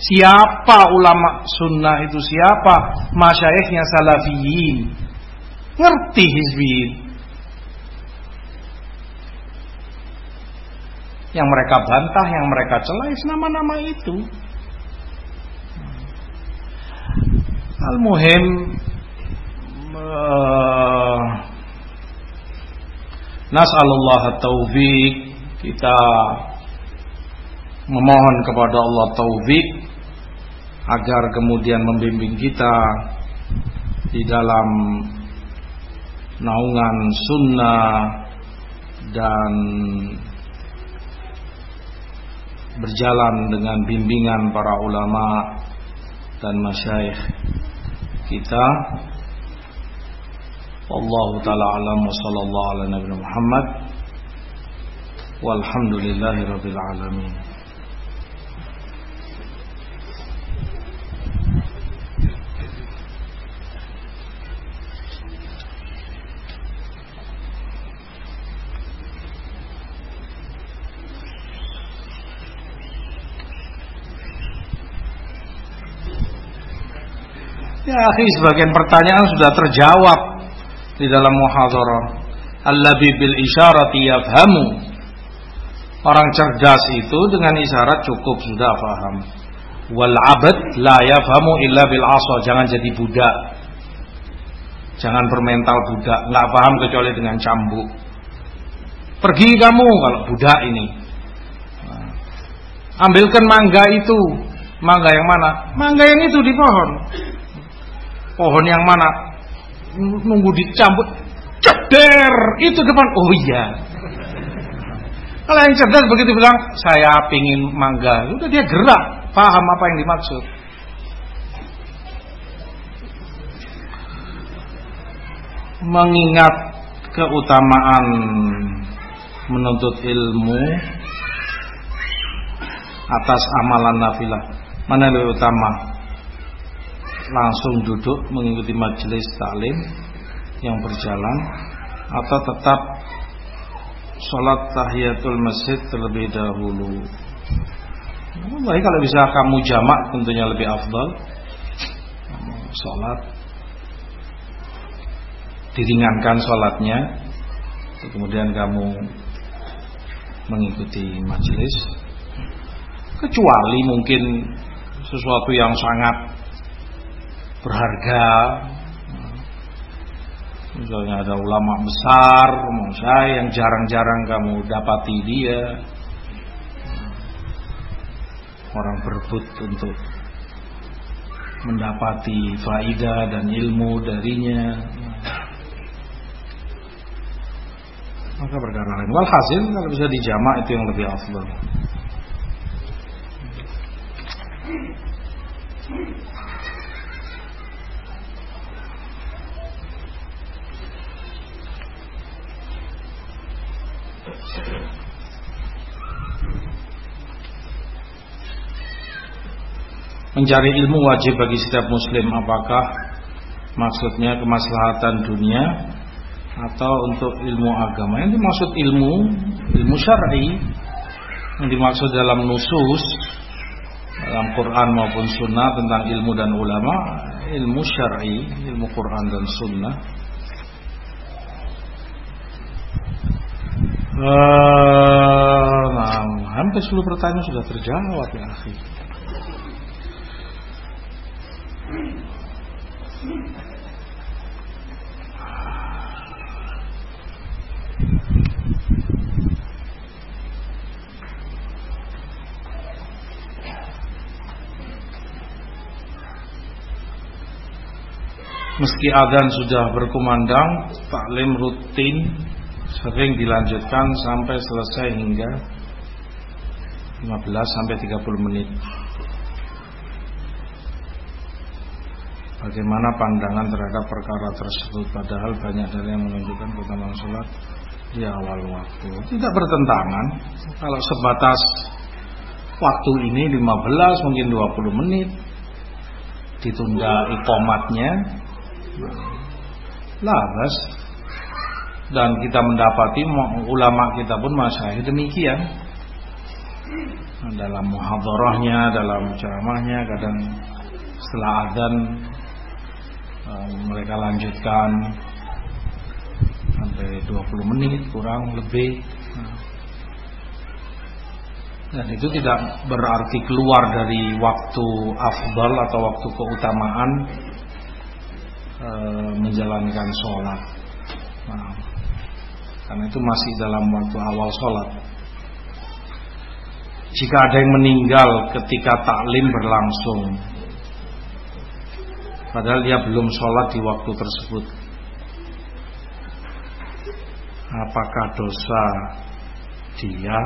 siapa ulama sunnah itu siapa? Masyayikhnya salafiyin. Ngerti hizbiyin yang mereka bantah, yang mereka celah, nama-nama itu. Al-Muhim uh, Nas'alullah taufik Kita Memohon kepada Allah taufik Agar kemudian membimbing kita Di dalam Naungan sunnah Dan berjalan dengan bimbingan para ulama dan masyayikh kita. Allah taala alam wa sallallahu ala nabi Muhammad. Walhamdulillahi rabbil alamin akhi, sebagian pertanyaan sudah terjawab di dalam muhadharah. Allabi bil isyarati yafhamu. Orang cerdas itu dengan isyarat cukup sudah paham. Wal abad la yafhamu illa bil asa. Jangan jadi budak. Jangan bermental budak, nggak paham kecuali dengan cambuk. Pergi kamu kalau budak ini. Nah, ambilkan mangga itu. Mangga yang mana? Mangga yang itu di pohon. Pohon yang mana? Nunggu dicambut. Ceder, itu depan. Oh iya. Kalau yang cerdas begitu bilang, saya pingin mangga. Udah dia gerak, paham apa yang dimaksud. Mengingat keutamaan menuntut ilmu atas amalan nafilah. Mana yang lebih utama? Langsung duduk mengikuti majelis taklim yang berjalan atau tetap sholat tahiyatul masjid terlebih dahulu. Baik kalau bisa kamu jamak tentunya lebih afdal. Sholat diringankan sholatnya, kemudian kamu mengikuti majelis. Kecuali mungkin sesuatu yang sangat berharga Misalnya ada ulama besar, saya yang jarang-jarang kamu dapati dia. Orang berebut untuk mendapati faidah dan ilmu darinya. Maka perkara lain. Walhasil kalau bisa dijamak itu yang lebih afdal. Mencari ilmu wajib bagi setiap muslim Apakah maksudnya kemaslahatan dunia Atau untuk ilmu agama? Yang dimaksud ilmu Ilmu syar'i Yang dimaksud dalam nusus Dalam Quran maupun sunnah Tentang ilmu dan ulama Ilmu syar'i Ilmu Quran dan sunnah Nah, hampir seluruh pertanyaan sudah terjawab ya akhi. Meski adzan sudah berkumandang, taklim rutin sering dilanjutkan sampai selesai hingga 15 sampai 30 menit. Bagaimana pandangan terhadap perkara tersebut? Padahal banyak dari yang menunjukkan keutamaan sholat Di awal waktu. Tidak bertentangan. Kalau sebatas Waktu ini 15 mungkin 20 menit Ditunda ikomatnya Laras Dan kita mendapati Ulama kita pun masih demikian. Dalam muhadarahnya Dalam ceramahnya Kadang setelah adzan mereka lanjutkan sampai 20 menit kurang lebih. Dan itu tidak berarti keluar dari waktu afdal atau waktu keutamaan e, menjalankan sholat karena itu masih dalam waktu awal sholat. Jika ada yang meninggal ketika taklim berlangsung Padahal dia belum sholat di waktu tersebut Apakah dosa dia?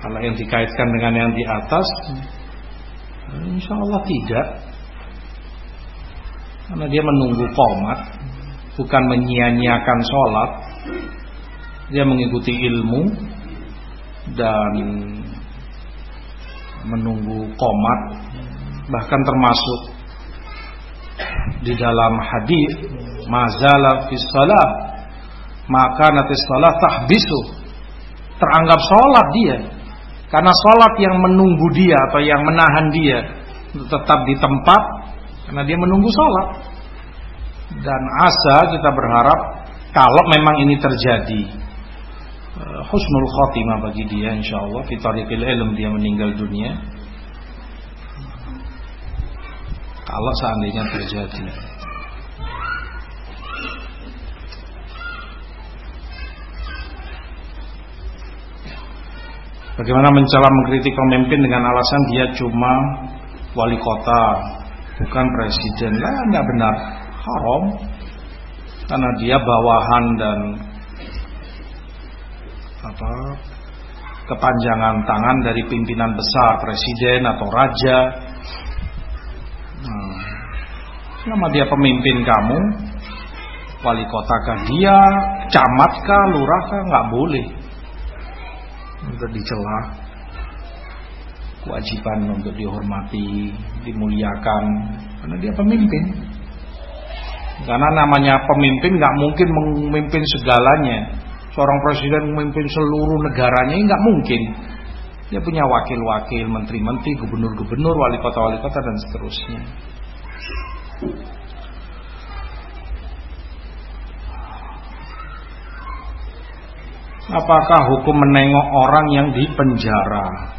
Kalau yang dikaitkan dengan yang di atas Insya Allah tidak. Karena dia menunggu komat Bukan menyia-nyiakan sholat Dia mengikuti ilmu Dan Menunggu komat bahkan termasuk di dalam hadis mazala fi shalah maka nanti salah tahbisu. Teranggap sholat dia karena sholat yang menunggu dia atau yang menahan dia tetap di tempat karena dia menunggu sholat dan asa kita berharap kalau memang ini terjadi uh, husnul khotimah bagi dia insyaallah fi tariqil ilm dia meninggal dunia kalau seandainya terjadi Bagaimana mencela mengkritik pemimpin dengan alasan dia cuma wali kota, bukan presiden. Lah, tidak benar. Haram. Karena dia bawahan dan apa kepanjangan tangan dari pimpinan besar, presiden atau raja. Nah, selama dia pemimpin kamu, wali kotakah dia, camatkah, lurahkah, nggak boleh untuk dicela kewajiban untuk dihormati dimuliakan karena dia pemimpin karena namanya pemimpin nggak mungkin memimpin segalanya seorang presiden memimpin seluruh negaranya nggak mungkin dia punya wakil-wakil menteri-menteri gubernur-gubernur wali kota-wali kota dan seterusnya Apakah hukum menengok orang yang di penjara?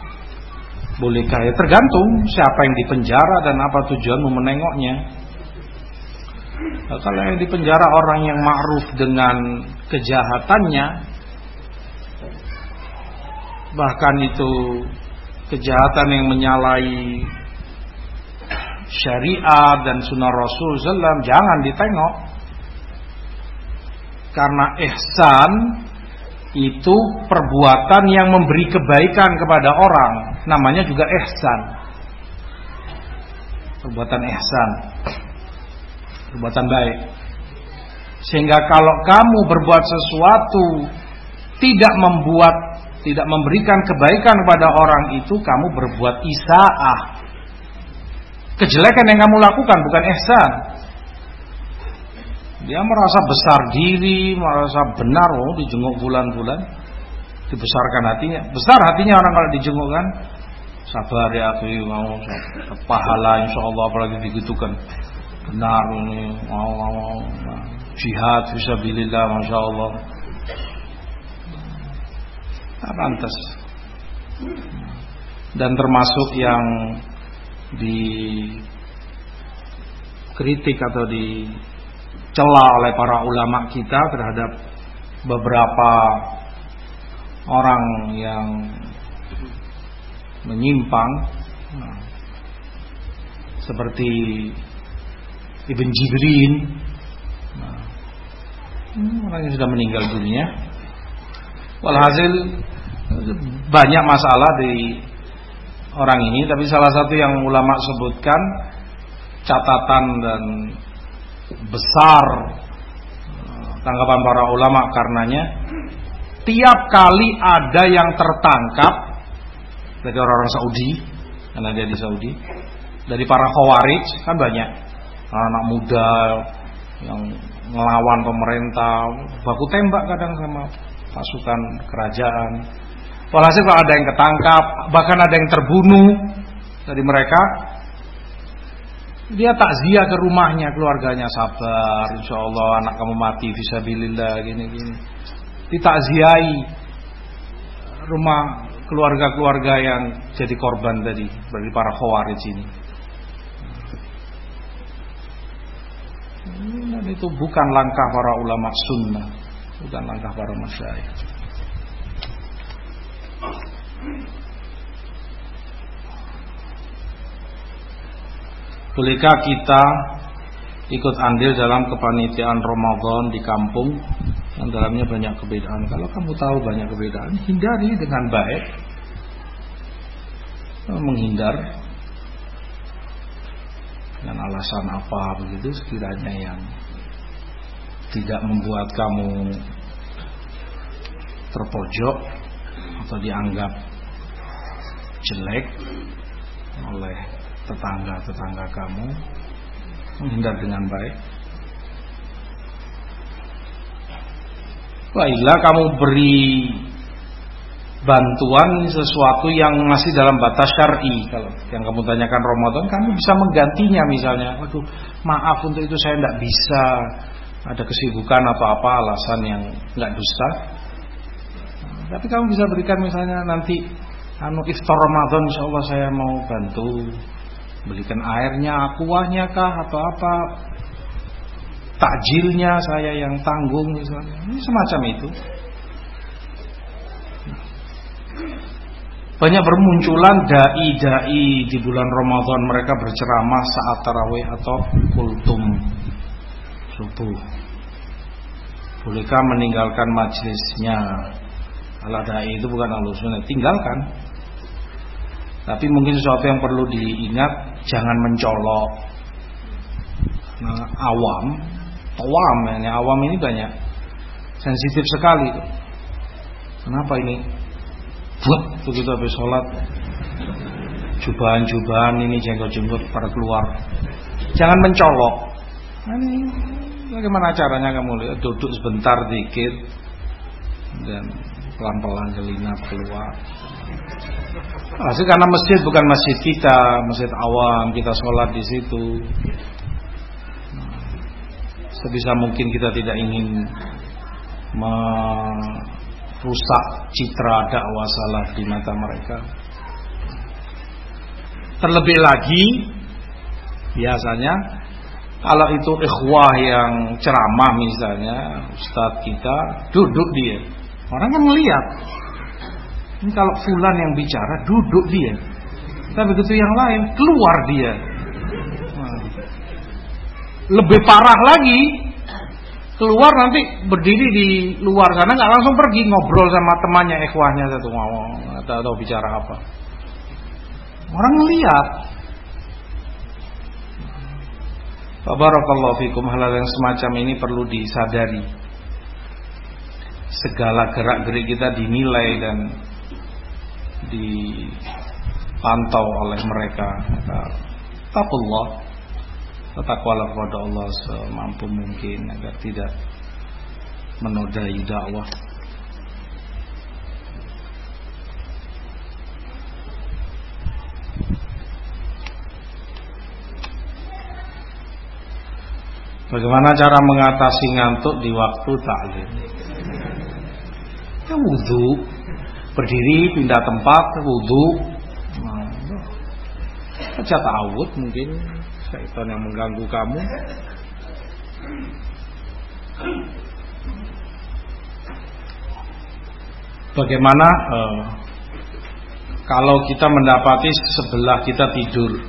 Bolehkah ya? Tergantung siapa yang di penjara dan apa tujuanmu menengoknya. Nah, kalau yang di penjara orang yang ma'ruf dengan kejahatannya, bahkan itu kejahatan yang menyalahi syariat dan sunnah Rasul SAW, jangan ditengok. Karena ihsan itu perbuatan yang memberi kebaikan kepada orang namanya juga ihsan perbuatan ihsan perbuatan baik. Sehingga kalau kamu berbuat sesuatu tidak membuat tidak memberikan kebaikan kepada orang itu kamu berbuat isaah. Kejelekan yang kamu lakukan bukan ihsan. Dia merasa besar diri, merasa benar, oh dijenguk bulan-bulan, dibesarkan hatinya. Besar hatinya orang kalau dijenguk kan, sabar ya aku mau pahala insya Allah apalagi digitukan benar ini mau mau. Jihad bisa bilillah masya Allah. Nah, pantas. Dan termasuk yang dikritik atau di dicela oleh para ulama kita terhadap beberapa orang yang menyimpang. Nah, seperti Ibn Jibrin. Nah, orang yang sudah meninggal dunia. Walhasil banyak masalah di orang ini tapi salah satu yang ulama sebutkan catatan dan besar eh, tanggapan para ulama karenanya tiap kali ada yang tertangkap dari orang-orang Saudi karena dia di Saudi dari para khawarij kan banyak anak muda yang melawan pemerintah baku tembak kadang sama pasukan kerajaan walhasil kalau ada yang ketangkap bahkan ada yang terbunuh dari mereka dia takziah ke rumahnya, keluarganya sabar, insya Allah anak kamu mati visabilillah gini-gini. Ditakziahi rumah keluarga-keluarga yang jadi korban tadi bagi para khawarij ini. Dan itu bukan langkah para ulama sunnah, bukan langkah para masyayikh. Bolehkah kita ikut andil dalam kepanitiaan Ramadan di kampung yang dalamnya banyak kebedaan? Kalau kamu tahu banyak kebedaan, hindari dengan baik. Menghindar dengan alasan apa begitu sekiranya yang tidak membuat kamu terpojok atau dianggap jelek oleh tetangga-tetangga kamu menghindar dengan baik. Baiklah kamu beri bantuan sesuatu yang masih dalam batas syar'i. Kalau yang kamu tanyakan Ramadan, kamu bisa menggantinya misalnya. Waduh, maaf untuk itu saya tidak bisa. Ada kesibukan atau apa alasan yang nggak dusta. Tapi kamu bisa berikan misalnya nanti anu iftar Ramadan insya Allah saya mau bantu belikan airnya, akuahnya kah atau apa takjilnya saya yang tanggung misalnya. Ini semacam itu. Banyak bermunculan dai-dai di bulan Ramadan mereka berceramah saat tarawih atau kultum subuh. Bolehkah meninggalkan majelisnya? Ala dai itu bukan alusunnya, tinggalkan. Tapi mungkin sesuatu yang perlu diingat jangan mencolok. Nah, awam, awam ini awam ini banyak sensitif sekali. Kenapa ini buat begitu habis sholat jubahan-jubahan ini jenggot-jenggot pada keluar jangan mencolok bagaimana caranya kamu duduk sebentar dikit dan pelan-pelan jelinap keluar Masih karena masjid bukan masjid kita, masjid awam, kita sholat di situ. Sebisa mungkin kita tidak ingin rusak citra dakwah salaf di mata mereka. Terlebih lagi biasanya kalau itu ikhwah yang ceramah misalnya ustadz kita duduk dia. Orang kan melihat ini kalau fulan yang bicara duduk dia. Tapi begitu yang lain keluar dia. Nah. lebih parah lagi keluar nanti berdiri di luar sana nggak langsung pergi ngobrol sama temannya ikhwahnya satu mau atau, atau bicara apa. Orang melihat Barakallahu fikum. Hal yang semacam ini perlu disadari. Segala gerak gerik kita dinilai dan dipantau oleh mereka. Maka Allah Bertakwalah kepada Allah semampu mungkin agar tidak menodai dakwah. Bagaimana cara mengatasi ngantuk di waktu taklim? Ya wudhu, berdiri, pindah tempat, wudhu, nah, baca ta'awud mungkin syaitan yang mengganggu kamu. Bagaimana uh, kalau kita mendapati sebelah kita tidur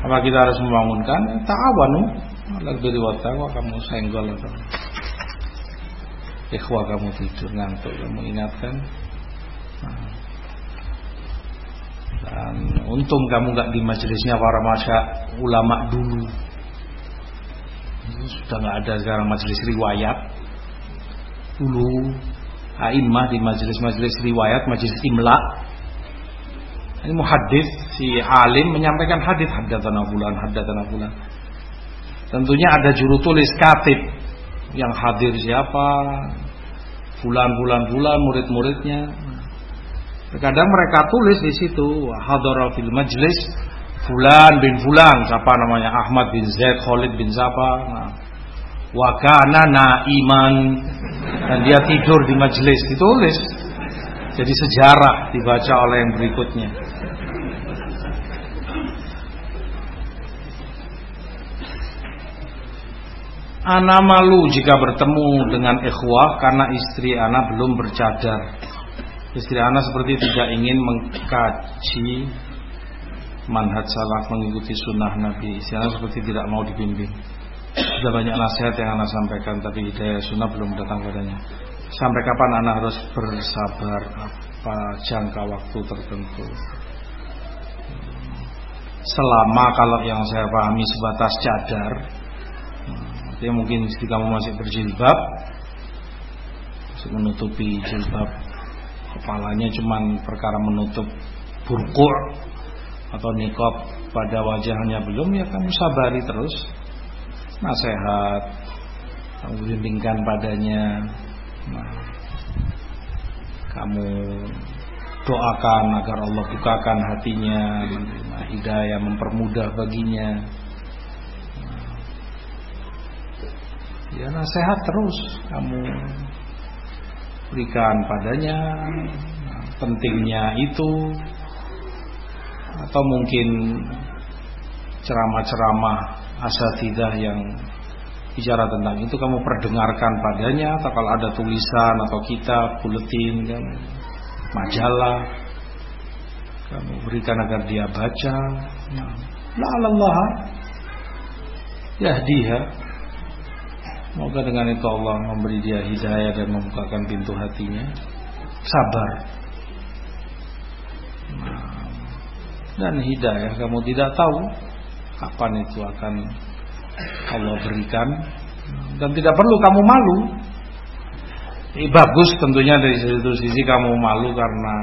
apa kita harus membangunkan? Ta'awanu lebih wa kamu senggol atau ikhwah kamu tidur ngantuk kamu ingatkan nah, dan untung kamu gak di majelisnya para masya ulama dulu. Sudah gak ada sekarang majelis riwayat. Dulu a'immah di majelis-majelis riwayat, majelis imla. Ini muhadis si alim menyampaikan hadis haddatsana bulan haddatsana bulan. Tentunya ada juru tulis katib yang hadir siapa, bulan-bulan bulan murid-muridnya. Terkadang mereka tulis di situ hadara fil majlis fulan bin fulan, siapa namanya Ahmad bin Zaid, Khalid bin siapa. Nah, wa kana naiman dan dia tidur di majlis ditulis. Jadi sejarah dibaca oleh yang berikutnya. Ana malu jika bertemu dengan ikhwah karena istri ana belum bercadar. Istri anak seperti tidak ingin mengkaji manhaj salaf mengikuti sunnah Nabi. Istri anak seperti tidak mau dibimbing. Sudah banyak nasihat yang anak sampaikan tapi hidayah sunnah belum datang padanya. Sampai kapan anak harus bersabar apa jangka waktu tertentu? Selama kalau yang saya pahami sebatas cadar, artinya mungkin ketika kamu masih berjilbab, menutupi jilbab. Kepalanya cuma perkara menutup burkur atau nikop pada wajahnya. Belum ya kamu sabari terus. Nasihat kamu bimbingkan padanya. Nah, kamu doakan agar Allah bukakan hatinya hidayah mempermudah baginya ya nasihat terus. Kamu berikan padanya pentingnya itu. Atau mungkin ceramah-ceramah asatidah yang bicara tentang itu kamu perdengarkan padanya. Atau kalau ada tulisan atau kitab buletin kan majalah kamu berikan agar dia baca. La Allah yahdiha Semoga dengan itu Allah memberi dia hidayah dan membukakan pintu hatinya. Sabar. Nah, dan hidayah kamu tidak tahu kapan itu akan Allah berikan dan tidak perlu kamu malu. Eh, bagus tentunya dari satu sisi kamu malu karena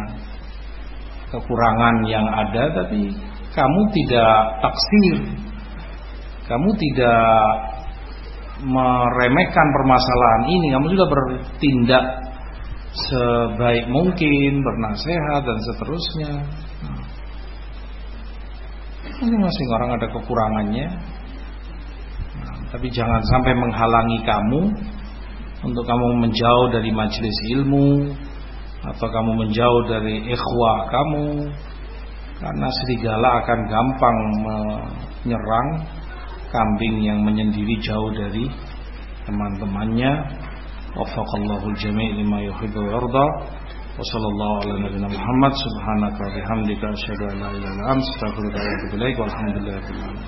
kekurangan yang ada tapi kamu tidak taksir. Kamu tidak meremehkan permasalahan ini, kamu juga bertindak sebaik mungkin, bernasehat dan seterusnya. Masing-masing orang ada kekurangannya. Nah, tapi jangan sampai menghalangi kamu untuk kamu menjauh dari majelis ilmu atau kamu menjauh dari ikhwah kamu karena serigala akan gampang menyerang kambing yang menyendiri jauh dari teman-temannya. Waffaqallahul jami' lima yuhibbu wa yarda. Wa sallallahu ala nabiyyina Muhammad subhanaka wa bihamdika asyhadu an la ilaha illa anta astaghfiruka wa atubu ilaik. Walhamdulillahi rabbil alamin.